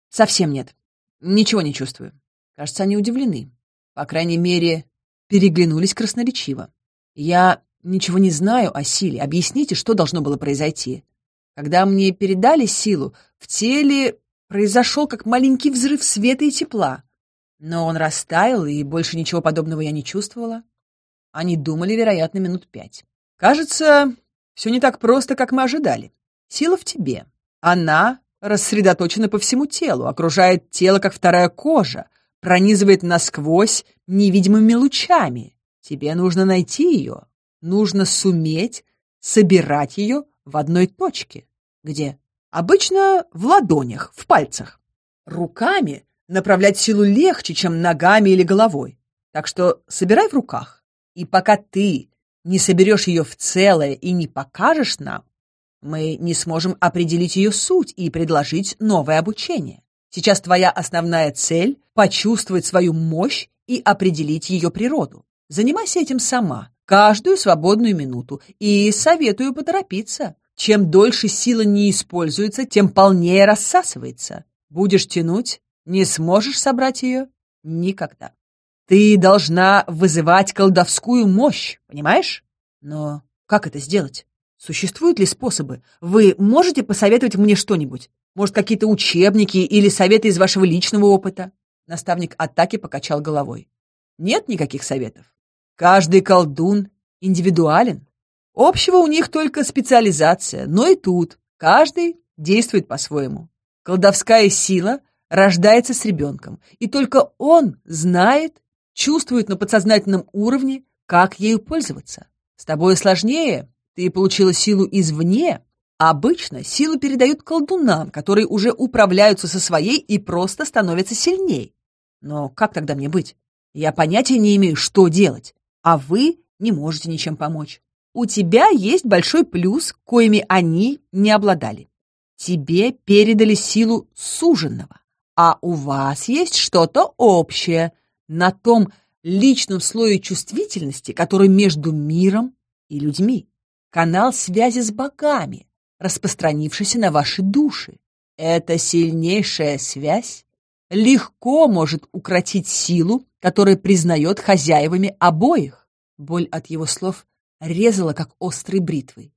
Speaker 1: Совсем нет. Ничего не чувствую. Кажется, они удивлены. По крайней мере, переглянулись красноречиво. Я ничего не знаю о силе. Объясните, что должно было произойти. Когда мне передали силу, в теле произошел как маленький взрыв света и тепла. Но он растаял, и больше ничего подобного я не чувствовала. Они думали, вероятно, минут пять. Кажется, все не так просто, как мы ожидали. Сила в тебе. Она рассредоточена по всему телу, окружает тело, как вторая кожа, пронизывает насквозь невидимыми лучами. Тебе нужно найти ее. Нужно суметь собирать ее в одной точке. Где? Обычно в ладонях, в пальцах. Руками направлять силу легче, чем ногами или головой. Так что собирай в руках. И пока ты не соберешь ее в целое и не покажешь нам, мы не сможем определить ее суть и предложить новое обучение. Сейчас твоя основная цель — почувствовать свою мощь и определить ее природу. Занимайся этим сама, каждую свободную минуту, и советую поторопиться. Чем дольше сила не используется, тем полнее рассасывается. Будешь тянуть, не сможешь собрать ее никогда. Ты должна вызывать колдовскую мощь, понимаешь? Но как это сделать? Существуют ли способы? Вы можете посоветовать мне что-нибудь? Может, какие-то учебники или советы из вашего личного опыта?» Наставник атаки покачал головой. «Нет никаких советов. Каждый колдун индивидуален. Общего у них только специализация, но и тут каждый действует по-своему. Колдовская сила рождается с ребенком, и только он знает, чувствует на подсознательном уровне, как ею пользоваться. С тобой сложнее, ты получила силу извне. Обычно силу передают колдунам, которые уже управляются со своей и просто становятся сильней. Но как тогда мне быть? Я понятия не имею, что делать, а вы не можете ничем помочь. У тебя есть большой плюс, коими они не обладали. Тебе передали силу суженного, а у вас есть что-то общее на том личном слое чувствительности, который между миром и людьми канал связи с богами, распространившийся на ваши души. Эта сильнейшая связь легко может укротить силу, которая признает хозяевами обоих. Боль от его слов резала, как острой бритвой.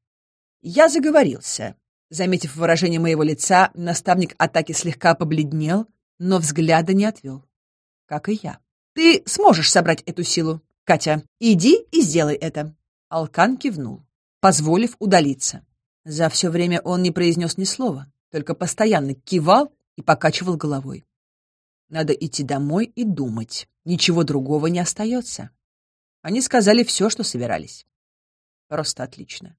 Speaker 1: Я заговорился. Заметив выражение моего лица, наставник атаки слегка побледнел, но взгляда не отвел. Как и я. «Ты сможешь собрать эту силу, Катя. Иди и сделай это». Алкан кивнул позволив удалиться. За все время он не произнес ни слова, только постоянно кивал и покачивал головой. Надо идти домой и думать. Ничего другого не остается. Они сказали все, что собирались. Просто отлично.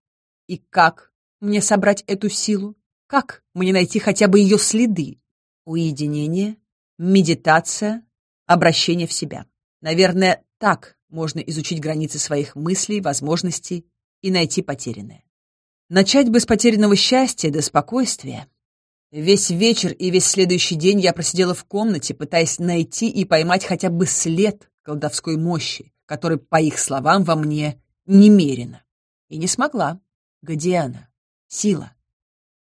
Speaker 1: И как мне собрать эту силу? Как мне найти хотя бы ее следы? Уединение, медитация, обращение в себя. Наверное, так можно изучить границы своих мыслей, возможностей и найти потерянное. Начать бы с потерянного счастья до спокойствия. Весь вечер и весь следующий день я просидела в комнате, пытаясь найти и поймать хотя бы след колдовской мощи, который, по их словам, во мне немерено. И не смогла. Где она? Сила.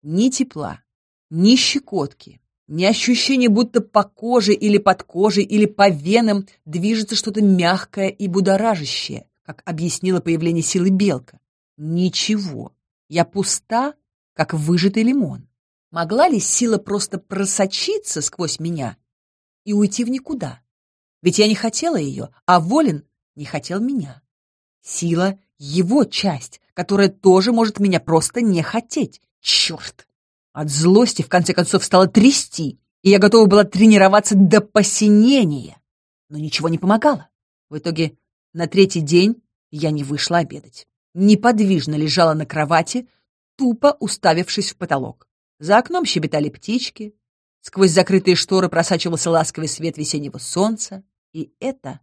Speaker 1: Ни тепла, ни щекотки, ни ощущения, будто по коже или под кожей или по венам движется что-то мягкое и будоражащее, как объяснила появление силы белка. Ничего. Я пуста, как выжатый лимон. Могла ли сила просто просочиться сквозь меня и уйти в никуда? Ведь я не хотела ее, а Волин не хотел меня. Сила — его часть, которая тоже может меня просто не хотеть. Черт! От злости, в конце концов, стало трясти, и я готова была тренироваться до посинения. Но ничего не помогало. В итоге на третий день я не вышла обедать. Неподвижно лежала на кровати, тупо уставившись в потолок. За окном щебетали птички, сквозь закрытые шторы просачивался ласковый свет весеннего солнца, и это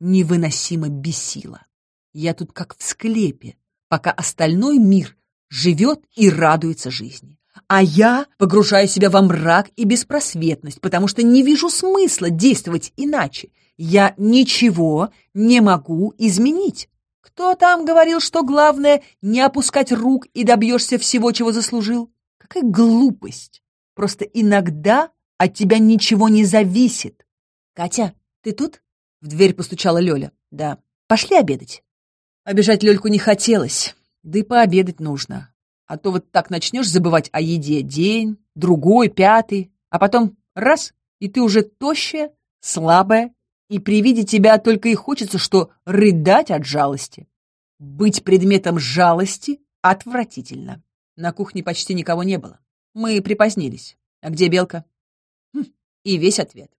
Speaker 1: невыносимо бесило. Я тут как в склепе, пока остальной мир живет и радуется жизни. А я погружаю себя во мрак и беспросветность, потому что не вижу смысла действовать иначе. Я ничего не могу изменить. Кто там говорил, что главное не опускать рук и добьешься всего, чего заслужил? Какая глупость! Просто иногда от тебя ничего не зависит. Катя, ты тут? В дверь постучала Лёля. Да. Пошли обедать. Обижать Лёльку не хотелось, да и пообедать нужно. А то вот так начнешь забывать о еде день, другой, пятый, а потом раз, и ты уже тощая, слабая, и при виде тебя только и хочется, что рыдать от жалости. Быть предметом жалости отвратительно. На кухне почти никого не было. Мы припозднились. А где Белка? Хм, и весь ответ.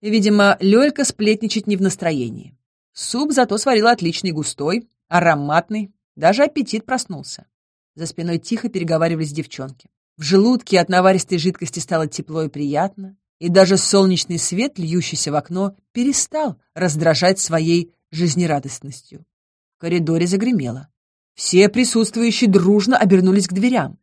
Speaker 1: Видимо, Лёлька сплетничать не в настроении. Суп зато сварила отличный густой, ароматный, даже аппетит проснулся. За спиной тихо переговаривались девчонки. В желудке от наваристой жидкости стало тепло и приятно, и даже солнечный свет, льющийся в окно, перестал раздражать своей жизнерадостностью. В коридоре загремело. Все присутствующие дружно обернулись к дверям.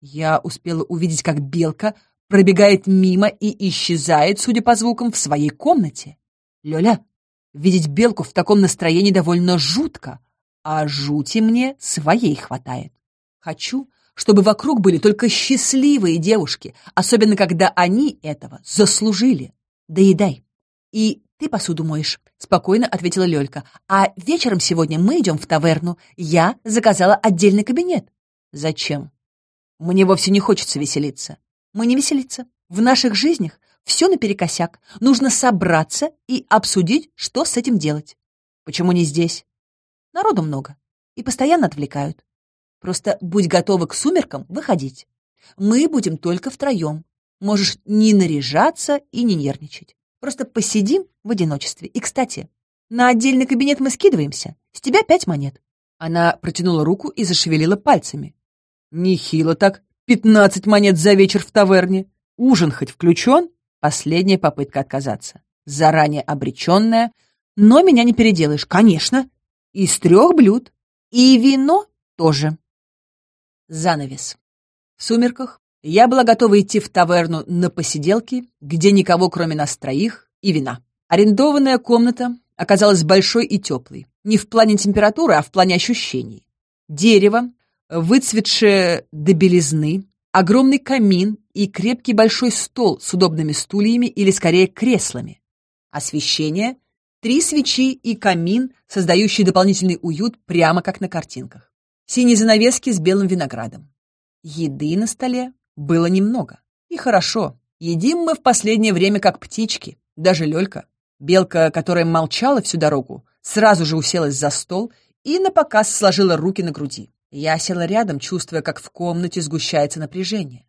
Speaker 1: Я успела увидеть, как белка пробегает мимо и исчезает, судя по звукам, в своей комнате. Лёля, видеть белку в таком настроении довольно жутко, а жути мне своей хватает. Хочу, чтобы вокруг были только счастливые девушки, особенно когда они этого заслужили. Доедай. И ты посуду моешь, спокойно ответила Лёлька. А вечером сегодня мы идем в таверну. Я заказала отдельный кабинет. Зачем? Мне вовсе не хочется веселиться. Мы не веселиться. В наших жизнях все наперекосяк. Нужно собраться и обсудить, что с этим делать. Почему не здесь? Народу много. И постоянно отвлекают. Просто будь готова к сумеркам выходить. Мы будем только втроем. Можешь не наряжаться и не нервничать. Просто посидим в одиночестве. И, кстати, на отдельный кабинет мы скидываемся. С тебя пять монет. Она протянула руку и зашевелила пальцами. Нехило так. Пятнадцать монет за вечер в таверне. Ужин хоть включен? Последняя попытка отказаться. Заранее обреченная. Но меня не переделаешь, конечно. Из трех блюд. И вино тоже. Занавес. В сумерках я была готова идти в таверну на посиделки, где никого, кроме нас троих, и вина. Арендованная комната оказалась большой и теплой. Не в плане температуры, а в плане ощущений. Дерево, выцветшее до белизны, огромный камин и крепкий большой стол с удобными стульями или, скорее, креслами. Освещение — Три свечи и камин, создающий дополнительный уют, прямо как на картинках. Синие занавески с белым виноградом. Еды на столе было немного. И хорошо. Едим мы в последнее время как птички, даже Лёлька. Белка, которая молчала всю дорогу, сразу же уселась за стол и напоказ сложила руки на груди. Я села рядом, чувствуя, как в комнате сгущается напряжение.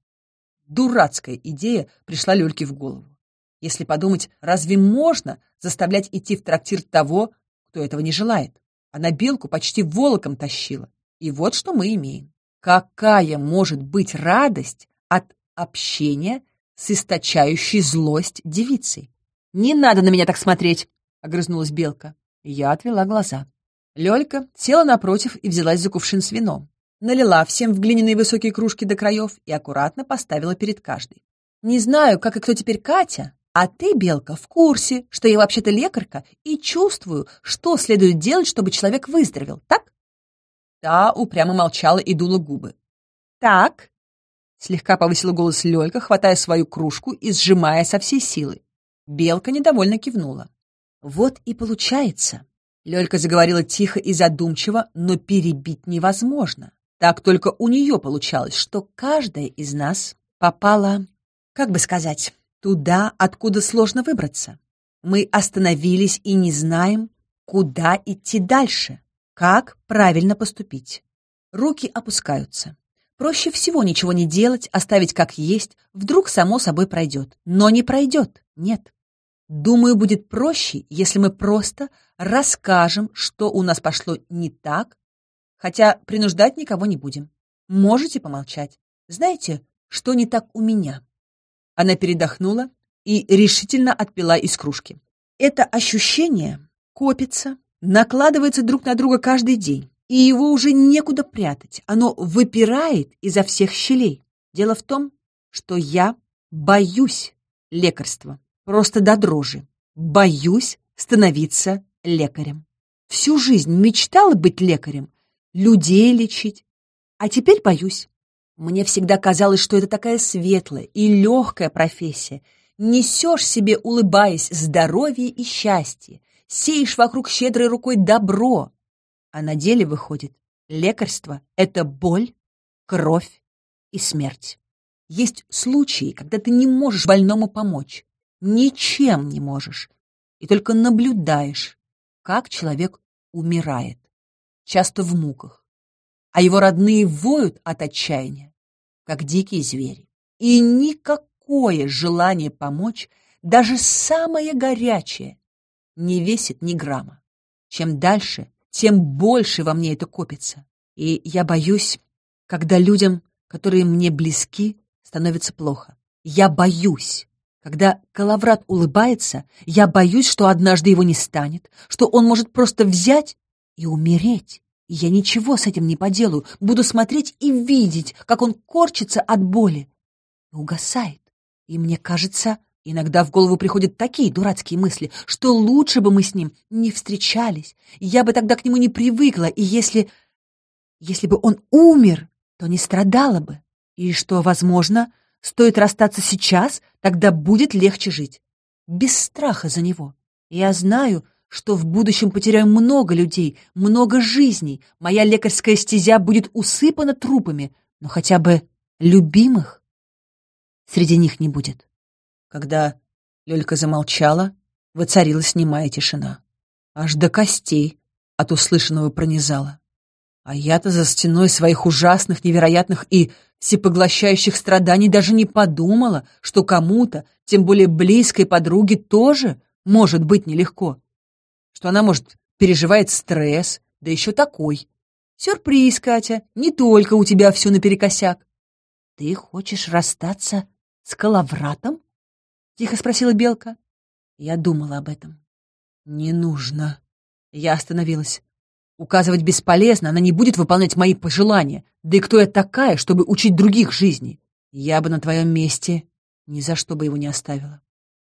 Speaker 1: Дурацкая идея пришла Лёльке в голову. Если подумать, разве можно заставлять идти в трактир того, кто этого не желает? Она белку почти волоком тащила. И вот что мы имеем. Какая может быть радость от общения с источающей злость девицей? «Не надо на меня так смотреть!» — огрызнулась белка. Я отвела глаза. Лёлька села напротив и взялась за кувшин с вином. Налила всем в глиняные высокие кружки до краев и аккуратно поставила перед каждой. Не знаю, как и кто теперь Катя, а ты, Белка, в курсе, что я вообще-то лекарка и чувствую, что следует делать, чтобы человек выздоровел, так? Та упрямо молчала и дула губы. Так, слегка повысила голос Лёлька, хватая свою кружку и сжимая со всей силы. Белка недовольно кивнула. Вот и получается. Лёлька заговорила тихо и задумчиво, но перебить невозможно. Так только у нее получалось, что каждая из нас попала, как бы сказать, Туда, откуда сложно выбраться. Мы остановились и не знаем, куда идти дальше, как правильно поступить. Руки опускаются. Проще всего ничего не делать, оставить как есть, вдруг само собой пройдет. Но не пройдет, нет. Думаю, будет проще, если мы просто расскажем, что у нас пошло не так, хотя принуждать никого не будем. Можете помолчать. Знаете, что не так у меня?» Она передохнула и решительно отпила из кружки. Это ощущение копится, накладывается друг на друга каждый день, и его уже некуда прятать. Оно выпирает изо всех щелей. Дело в том, что я боюсь лекарства, просто до дрожи. Боюсь становиться лекарем. Всю жизнь мечтала быть лекарем, людей лечить, а теперь боюсь. Мне всегда казалось, что это такая светлая и легкая профессия. Несешь себе, улыбаясь, здоровье и счастье, сеешь вокруг щедрой рукой добро. А на деле выходит, лекарство — это боль, кровь и смерть. Есть случаи, когда ты не можешь больному помочь, ничем не можешь, и только наблюдаешь, как человек умирает, часто в муках, а его родные воют от отчаяния, как дикие звери. И никакое желание помочь, даже самое горячее, не весит ни грамма. Чем дальше, тем больше во мне это копится. И я боюсь, когда людям, которые мне близки, становится плохо. Я боюсь. Когда Калаврат улыбается, я боюсь, что однажды его не станет, что он может просто взять и умереть. И я ничего с этим не поделаю, буду смотреть и видеть, как он корчится от боли. И угасает. И мне кажется, иногда в голову приходят такие дурацкие мысли, что лучше бы мы с ним не встречались. Я бы тогда к нему не привыкла, и если... Если бы он умер, то не страдала бы. И что, возможно, стоит расстаться сейчас, тогда будет легче жить. Без страха за него. Я знаю, что в будущем потеряю много людей, много жизней, моя лекарская стезя будет усыпана трупами, но хотя бы любимых среди них не будет. Когда Лёлька замолчала, воцарилась немая тишина. Аж до костей от услышанного пронизала. А я-то за стеной своих ужасных, невероятных и всепоглощающих страданий даже не подумала, что кому-то, тем более близкой подруге, тоже может быть нелегко что она, может, переживает стресс, да еще такой. Сюрприз, Катя, не только у тебя все наперекосяк. — Ты хочешь расстаться с Калавратом? — тихо спросила Белка. Я думала об этом. — Не нужно. Я остановилась. Указывать бесполезно, она не будет выполнять мои пожелания. Да и кто я такая, чтобы учить других жизней? Я бы на твоем месте ни за что бы его не оставила.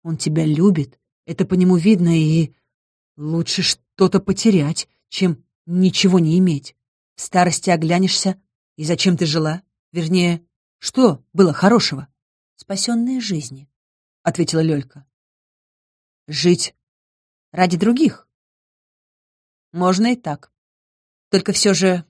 Speaker 1: Он тебя любит, это по нему видно, и Лучше что-то потерять, чем ничего не иметь. В старости оглянешься, и зачем ты жила? Вернее, что было хорошего? Спасенные жизни, — ответила Лёлька. Жить ради других? Можно и так. Только все же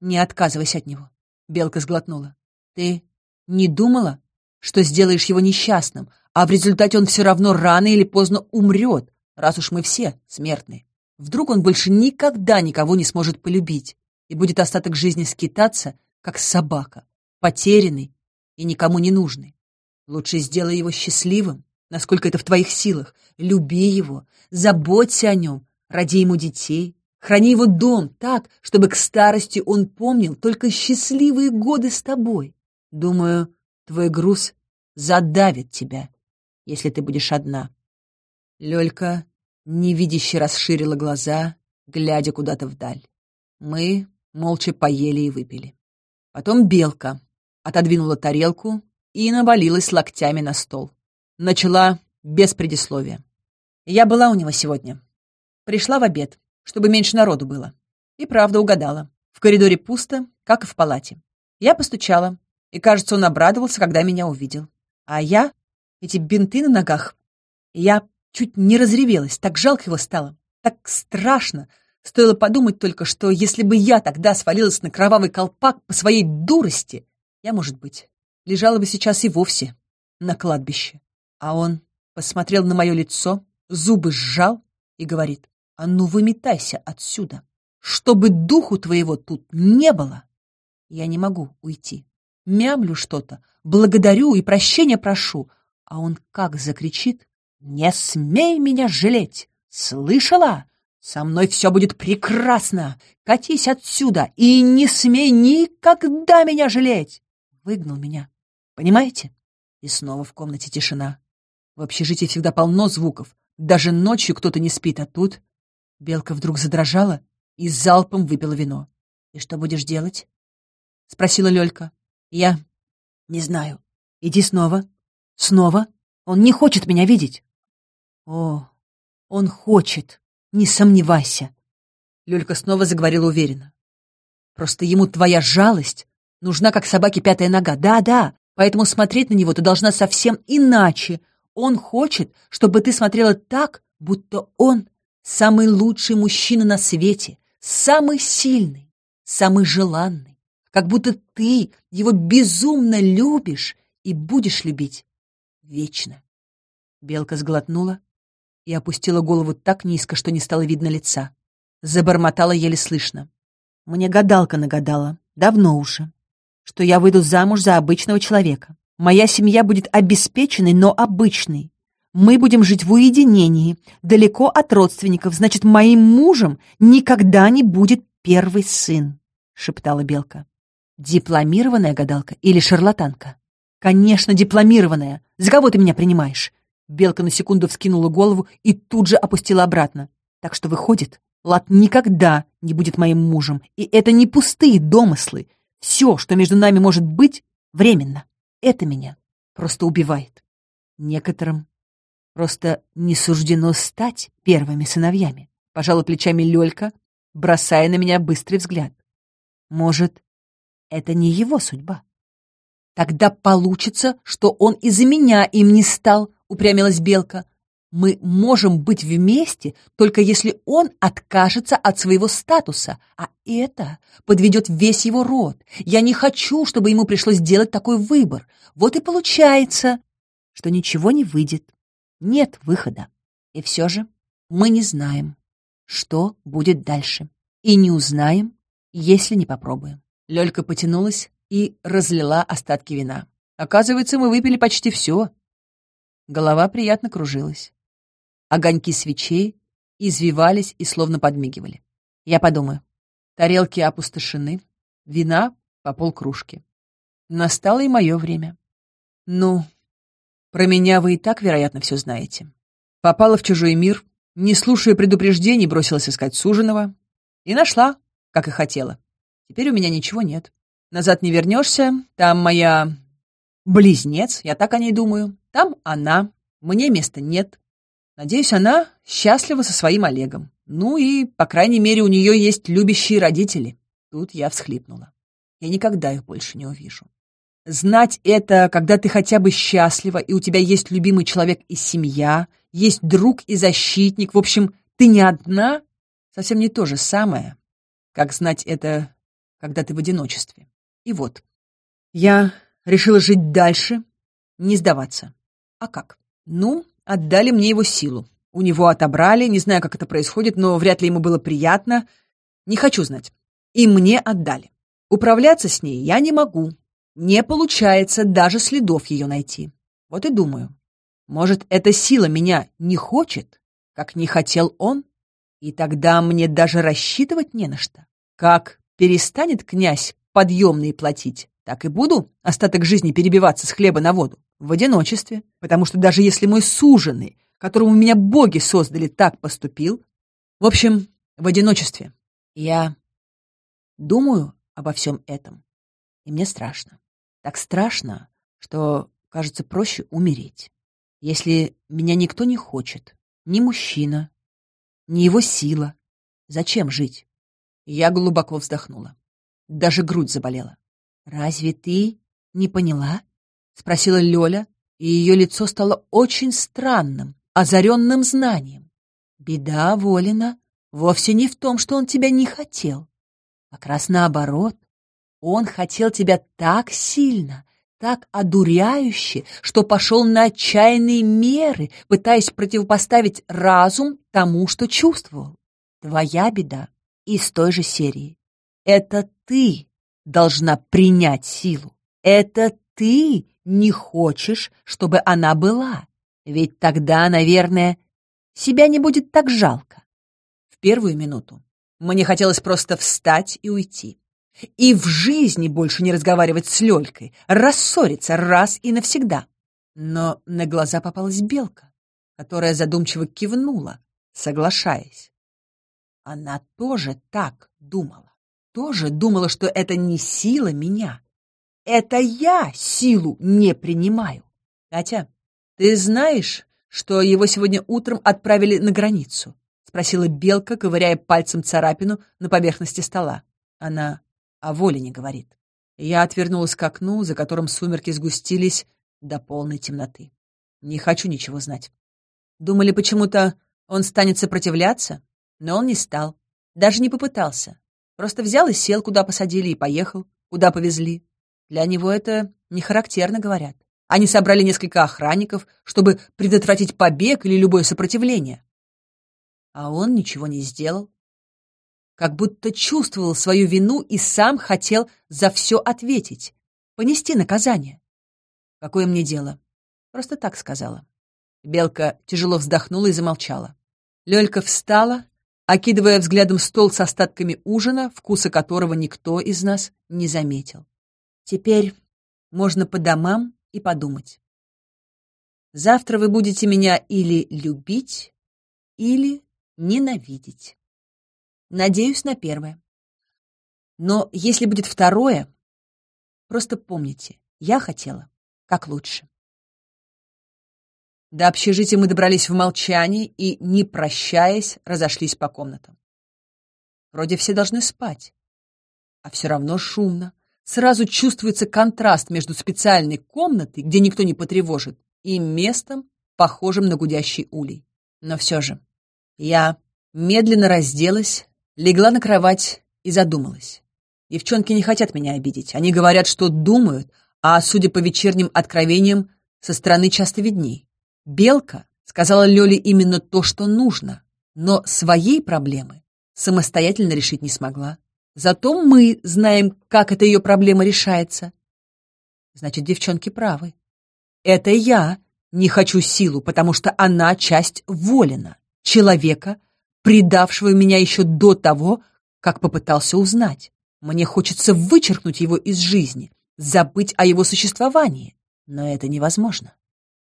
Speaker 1: не отказывайся от него. Белка сглотнула. Ты не думала, что сделаешь его несчастным, а в результате он все равно рано или поздно умрет, раз уж мы все смертны. Вдруг он больше никогда никого не сможет полюбить и будет остаток жизни скитаться, как собака, потерянный и никому не нужный. Лучше сделай его счастливым, насколько это в твоих силах. Люби его, заботься о нем, роди ему детей, храни его дом так, чтобы к старости он помнил только счастливые годы с тобой. Думаю, твой груз задавит тебя, если ты будешь одна. Лёлька невидяще расширила глаза, глядя куда-то вдаль. Мы молча поели и выпили. Потом Белка отодвинула тарелку и навалилась локтями на стол. Начала без предисловия. Я была у него сегодня. Пришла в обед, чтобы меньше народу было. И правда угадала. В коридоре пусто, как и в палате. Я постучала, и, кажется, он обрадовался, когда меня увидел. А я, эти бинты на ногах, я Чуть не разревелась, так жалко его стало, так страшно. Стоило подумать только, что если бы я тогда свалилась на кровавый колпак по своей дурости, я, может быть, лежала бы сейчас и вовсе на кладбище. А он посмотрел на мое лицо, зубы сжал и говорит, «А ну выметайся отсюда, чтобы духу твоего тут не было!» Я не могу уйти. Мямлю что-то, благодарю и прощения прошу, а он как закричит, «Не смей меня жалеть! Слышала? Со мной все будет прекрасно! Катись отсюда и не смей никогда меня жалеть!» Выгнал меня. Понимаете? И снова в комнате тишина. В общежитии всегда полно звуков. Даже ночью кто-то не спит, а тут... Белка вдруг задрожала и залпом выпила вино. «И что будешь делать?» — спросила Лёлька. «Я не знаю. Иди снова. Снова. Он не хочет меня видеть». «О, он хочет. Не сомневайся». Лёлька снова заговорила уверенно. «Просто ему твоя жалость нужна, как собаке пятая нога. Да-да, поэтому смотреть на него ты должна совсем иначе. Он хочет, чтобы ты смотрела так, будто он самый лучший мужчина на свете, самый сильный, самый желанный, как будто ты его безумно любишь и будешь любить вечно. Белка сглотнула и опустила голову так низко, что не стало видно лица. Забормотала еле слышно. Мне гадалка нагадала, давно уже, что я выйду замуж за обычного человека. Моя семья будет обеспеченной, но обычной. Мы будем жить в уединении, далеко от родственников, значит, моим мужем никогда не будет первый сын, шептала Белка. Дипломированная гадалка или шарлатанка? Конечно, дипломированная. За кого ты меня принимаешь? Белка на секунду вскинула голову и тут же опустила обратно. Так что выходит, Лат никогда не будет моим мужем. И это не пустые домыслы. Все, что между нами может быть, временно. Это меня просто убивает. Некоторым просто не суждено стать первыми сыновьями. Пожала плечами Лёлька, бросая на меня быстрый взгляд. Может, это не его судьба? Тогда получится, что он из-за меня им не стал, упрямилась Белка. Мы можем быть вместе, только если он откажется от своего статуса, а это подведет весь его род. Я не хочу, чтобы ему пришлось делать такой выбор. Вот и получается, что ничего не выйдет. Нет выхода. И все же мы не знаем, что будет дальше. И не узнаем, если не попробуем. Лёлька потянулась и разлила остатки вина. Оказывается, мы выпили почти все. Голова приятно кружилась. Огоньки свечей извивались и словно подмигивали. Я подумаю. Тарелки опустошены, вина по полкружки. Настало и мое время. Ну, про меня вы и так, вероятно, все знаете. Попала в чужой мир, не слушая предупреждений, бросилась искать суженого. И нашла, как и хотела. Теперь у меня ничего нет. Назад не вернешься, там моя близнец, я так о ней думаю. Там она, мне места нет. Надеюсь, она счастлива со своим Олегом. Ну и, по крайней мере, у нее есть любящие родители. Тут я всхлипнула. Я никогда их больше не увижу. Знать это, когда ты хотя бы счастлива, и у тебя есть любимый человек и семья, есть друг и защитник, в общем, ты не одна, совсем не то же самое, как знать это, когда ты в одиночестве. И вот, я решила жить дальше, не сдаваться. А как? Ну, Отдали мне его силу. У него отобрали, не знаю, как это происходит, но вряд ли ему было приятно. Не хочу знать. И мне отдали. Управляться с ней я не могу. Не получается даже следов ее найти. Вот и думаю. Может, эта сила меня не хочет, как не хотел он? И тогда мне даже рассчитывать не на что. Как перестанет князь подъемные платить, так и буду остаток жизни перебиваться с хлеба на воду в одиночестве, потому что даже если мой суженый, которому меня боги создали, так поступил, в общем, в одиночестве, я думаю обо всем этом, и мне страшно. Так страшно, что, кажется, проще умереть. Если меня никто не хочет, ни мужчина, ни его сила, зачем жить? Я глубоко вздохнула. Даже грудь заболела. «Разве ты не поняла?» — спросила Лёля, и ее лицо стало очень странным, озаренным знанием. «Беда, Волина, вовсе не в том, что он тебя не хотел. Как раз наоборот. Он хотел тебя так сильно, так одуряюще, что пошел на отчаянные меры, пытаясь противопоставить разум тому, что чувствовал. Твоя беда из той же серии. Это ты должна принять силу. Это ты не хочешь, чтобы она была. Ведь тогда, наверное, себя не будет так жалко. В первую минуту мне хотелось просто встать и уйти. И в жизни больше не разговаривать с Лёлькой, рассориться раз и навсегда. Но на глаза попалась белка, которая задумчиво кивнула, соглашаясь. Она тоже так думала. Тоже думала, что это не сила меня. Это я силу не принимаю. Катя, ты знаешь, что его сегодня утром отправили на границу? Спросила Белка, ковыряя пальцем царапину на поверхности стола. Она о воле не говорит. Я отвернулась к окну, за которым сумерки сгустились до полной темноты. Не хочу ничего знать. Думали, почему-то он станет сопротивляться, но он не стал. Даже не попытался. Просто взял и сел, куда посадили, и поехал, куда повезли. Для него это не характерно, говорят. Они собрали несколько охранников, чтобы предотвратить побег или любое сопротивление. А он ничего не сделал как будто чувствовал свою вину и сам хотел за все ответить, понести наказание. Какое мне дело? Просто так сказала. Белка тяжело вздохнула и замолчала. Лёлька встала, окидывая взглядом стол с остатками ужина, вкуса которого никто из нас не заметил. Теперь можно по домам и подумать. Завтра вы будете меня или любить, или ненавидеть. Надеюсь на первое. Но если будет второе, просто помните, я хотела как лучше. До общежития мы добрались в молчании и, не прощаясь, разошлись по комнатам. Вроде все должны спать, а все равно шумно. Сразу чувствуется контраст между специальной комнатой, где никто не потревожит, и местом, похожим на гудящий улей. Но все же я медленно разделась, Легла на кровать и задумалась. Девчонки не хотят меня обидеть. Они говорят, что думают, а, судя по вечерним откровениям, со стороны часто видней. Белка сказала Лёле именно то, что нужно, но своей проблемы самостоятельно решить не смогла. Зато мы знаем, как эта ее проблема решается. Значит, девчонки правы. Это я не хочу силу, потому что она часть Волина, человека, предавшего меня еще до того, как попытался узнать. Мне хочется вычеркнуть его из жизни, забыть о его существовании, но это невозможно.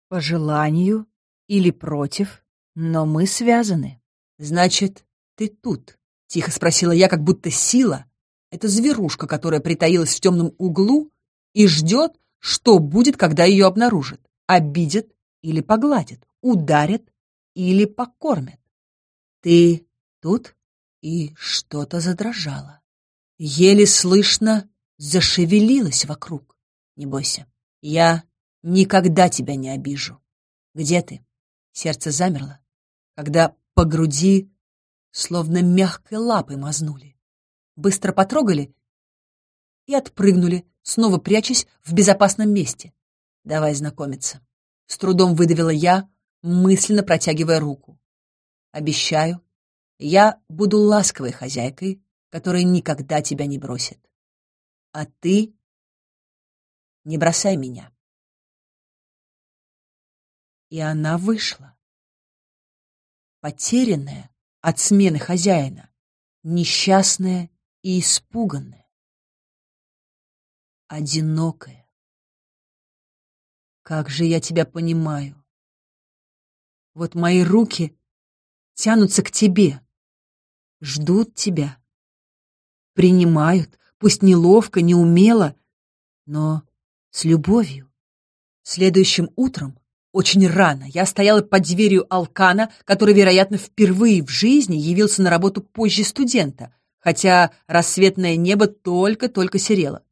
Speaker 1: По желанию или против, но мы связаны. Значит, ты тут? Тихо спросила я, как будто сила — это зверушка, которая притаилась в темном углу и ждет, что будет, когда ее обнаружат. Обидят или погладят, ударят или покормят. Ты тут? И что-то задрожало. Еле слышно зашевелилось вокруг. Не бойся, я никогда тебя не обижу. Где ты? Сердце замерло, когда по груди словно мягкой лапой мазнули. Быстро потрогали и отпрыгнули, снова прячась в безопасном месте. Давай знакомиться. С трудом выдавила я, мысленно протягивая руку. Обещаю, я буду ласковой хозяйкой, которая никогда тебя не бросит. А ты не бросай меня. И она вышла. Потерянная от смены хозяина, несчастная и испуганная. Одинокая. Как же я тебя понимаю. Вот мои руки тянутся к тебе, ждут тебя, принимают, пусть неловко, неумело, но с любовью. Следующим утром, очень рано, я стояла под дверью Алкана, который, вероятно, впервые в жизни явился на работу позже студента, хотя рассветное небо только-только серело.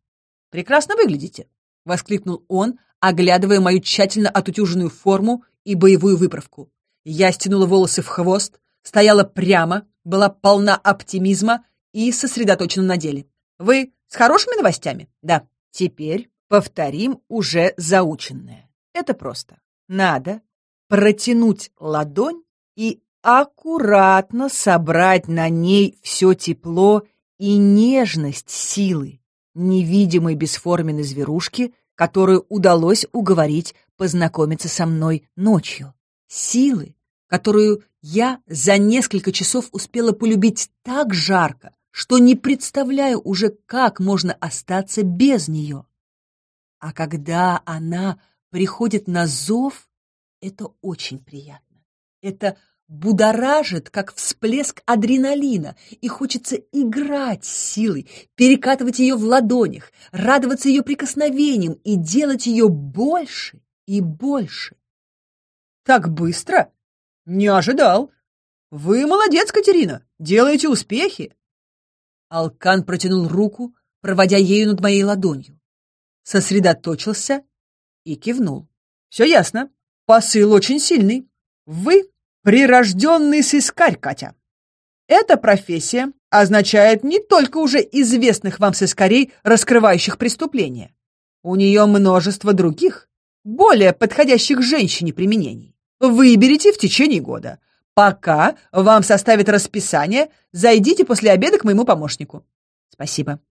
Speaker 1: «Прекрасно выглядите!» — воскликнул он, оглядывая мою тщательно отутюженную форму и боевую выправку. Я стянула волосы в хвост, стояла прямо, была полна оптимизма и сосредоточена на деле. Вы с хорошими новостями? Да. Теперь Повторим уже заученное. Это просто. Надо протянуть ладонь и аккуратно собрать на ней все тепло и нежность силы, невидимой бесформенной зверушки, которую удалось уговорить познакомиться со мной ночью. Силы, которую я за несколько часов успела полюбить так жарко, что не представляю уже, как можно остаться без нее. А когда она приходит на зов, это очень приятно. Это будоражит, как всплеск адреналина, и хочется играть с силой, перекатывать ее в ладонях, радоваться ее прикосновениям и делать ее больше и больше. Так быстро? Не ожидал. Вы молодец, Катерина, делаете успехи. Алкан протянул руку, проводя ею над моей ладонью. Сосредоточился и кивнул. Все ясно. Посыл очень сильный. Вы Прирожденный сыскарь, Катя. Эта профессия означает не только уже известных вам сыскарей, раскрывающих преступления. У нее множество других, более подходящих женщине применений. Выберите в течение года. Пока вам составит расписание, зайдите после обеда к моему помощнику. Спасибо.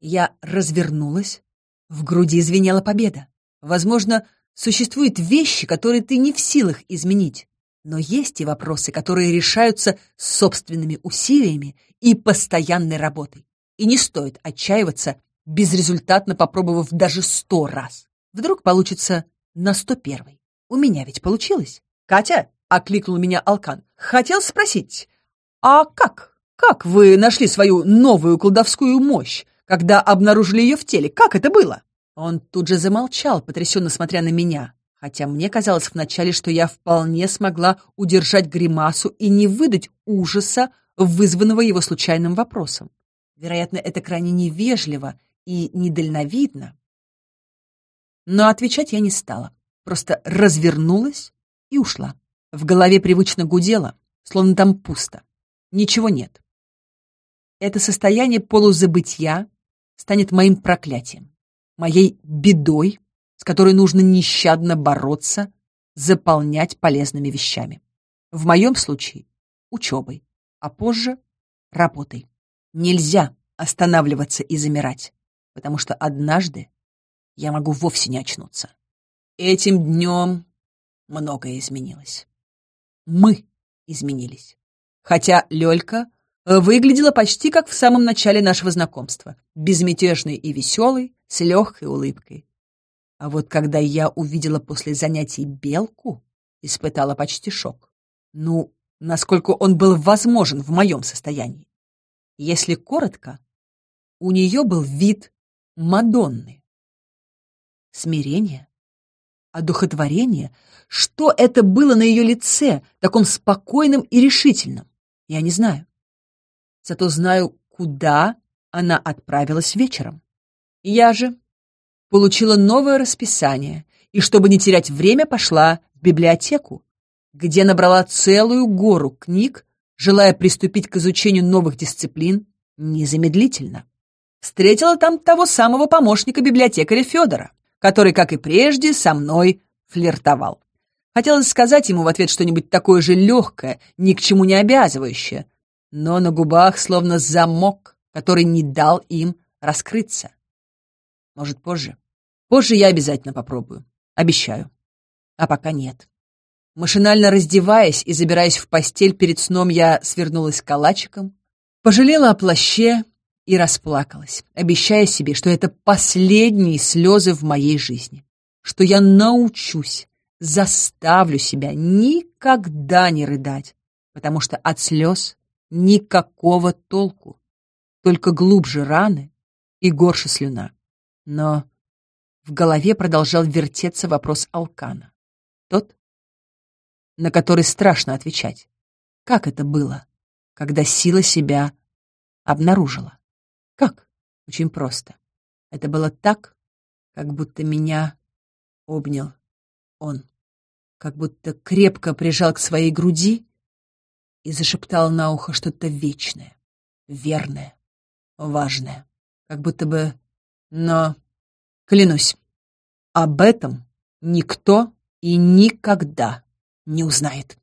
Speaker 1: Я развернулась. В груди звенела победа. Возможно, существуют вещи, которые ты не в силах изменить. Но есть и вопросы, которые решаются собственными усилиями и постоянной работой. И не стоит отчаиваться, безрезультатно попробовав даже сто раз. Вдруг получится на сто первый. У меня ведь получилось. «Катя!» — окликнул меня Алкан. «Хотел спросить, а как? Как вы нашли свою новую колдовскую мощь, когда обнаружили ее в теле? Как это было?» Он тут же замолчал, потрясенно смотря на меня хотя мне казалось вначале, что я вполне смогла удержать гримасу и не выдать ужаса, вызванного его случайным вопросом. Вероятно, это крайне невежливо и недальновидно. Но отвечать я не стала, просто развернулась и ушла. В голове привычно гудело, словно там пусто. Ничего нет. Это состояние полузабытия станет моим проклятием, моей бедой, с которой нужно нещадно бороться, заполнять полезными вещами. В моем случае — учебой, а позже — работой. Нельзя останавливаться и замирать, потому что однажды я могу вовсе не очнуться. Этим днем многое изменилось. Мы изменились. Хотя Лёлька выглядела почти как в самом начале нашего знакомства, безмятежной и веселой, с легкой улыбкой. А вот когда я увидела после занятий белку, испытала почти шок. Ну, насколько он был возможен в моем состоянии. Если коротко, у нее был вид Мадонны. Смирение, одухотворение, что это было на ее лице, таком спокойном и решительном, я не знаю. Зато знаю, куда она отправилась вечером. Я же получила новое расписание и, чтобы не терять время, пошла в библиотеку, где набрала целую гору книг, желая приступить к изучению новых дисциплин незамедлительно. Встретила там того самого помощника библиотекаря Федора, который, как и прежде, со мной флиртовал. Хотелось сказать ему в ответ что-нибудь такое же легкое, ни к чему не обязывающее, но на губах словно замок, который не дал им раскрыться. Может, позже. Позже я обязательно попробую. Обещаю. А пока нет. Машинально раздеваясь и забираясь в постель перед сном, я свернулась калачиком, пожалела о плаще и расплакалась, обещая себе, что это последние слезы в моей жизни, что я научусь, заставлю себя никогда не рыдать, потому что от слез никакого толку, только глубже раны и горше слюна. Но в голове продолжал вертеться вопрос Алкана. Тот, на который страшно отвечать. Как это было, когда сила себя обнаружила? Как? Очень просто. Это было так, как будто меня обнял он, как будто крепко прижал к своей груди и зашептал на ухо что-то вечное, верное, важное, как будто бы... Но Клянусь, об этом никто и никогда не узнает.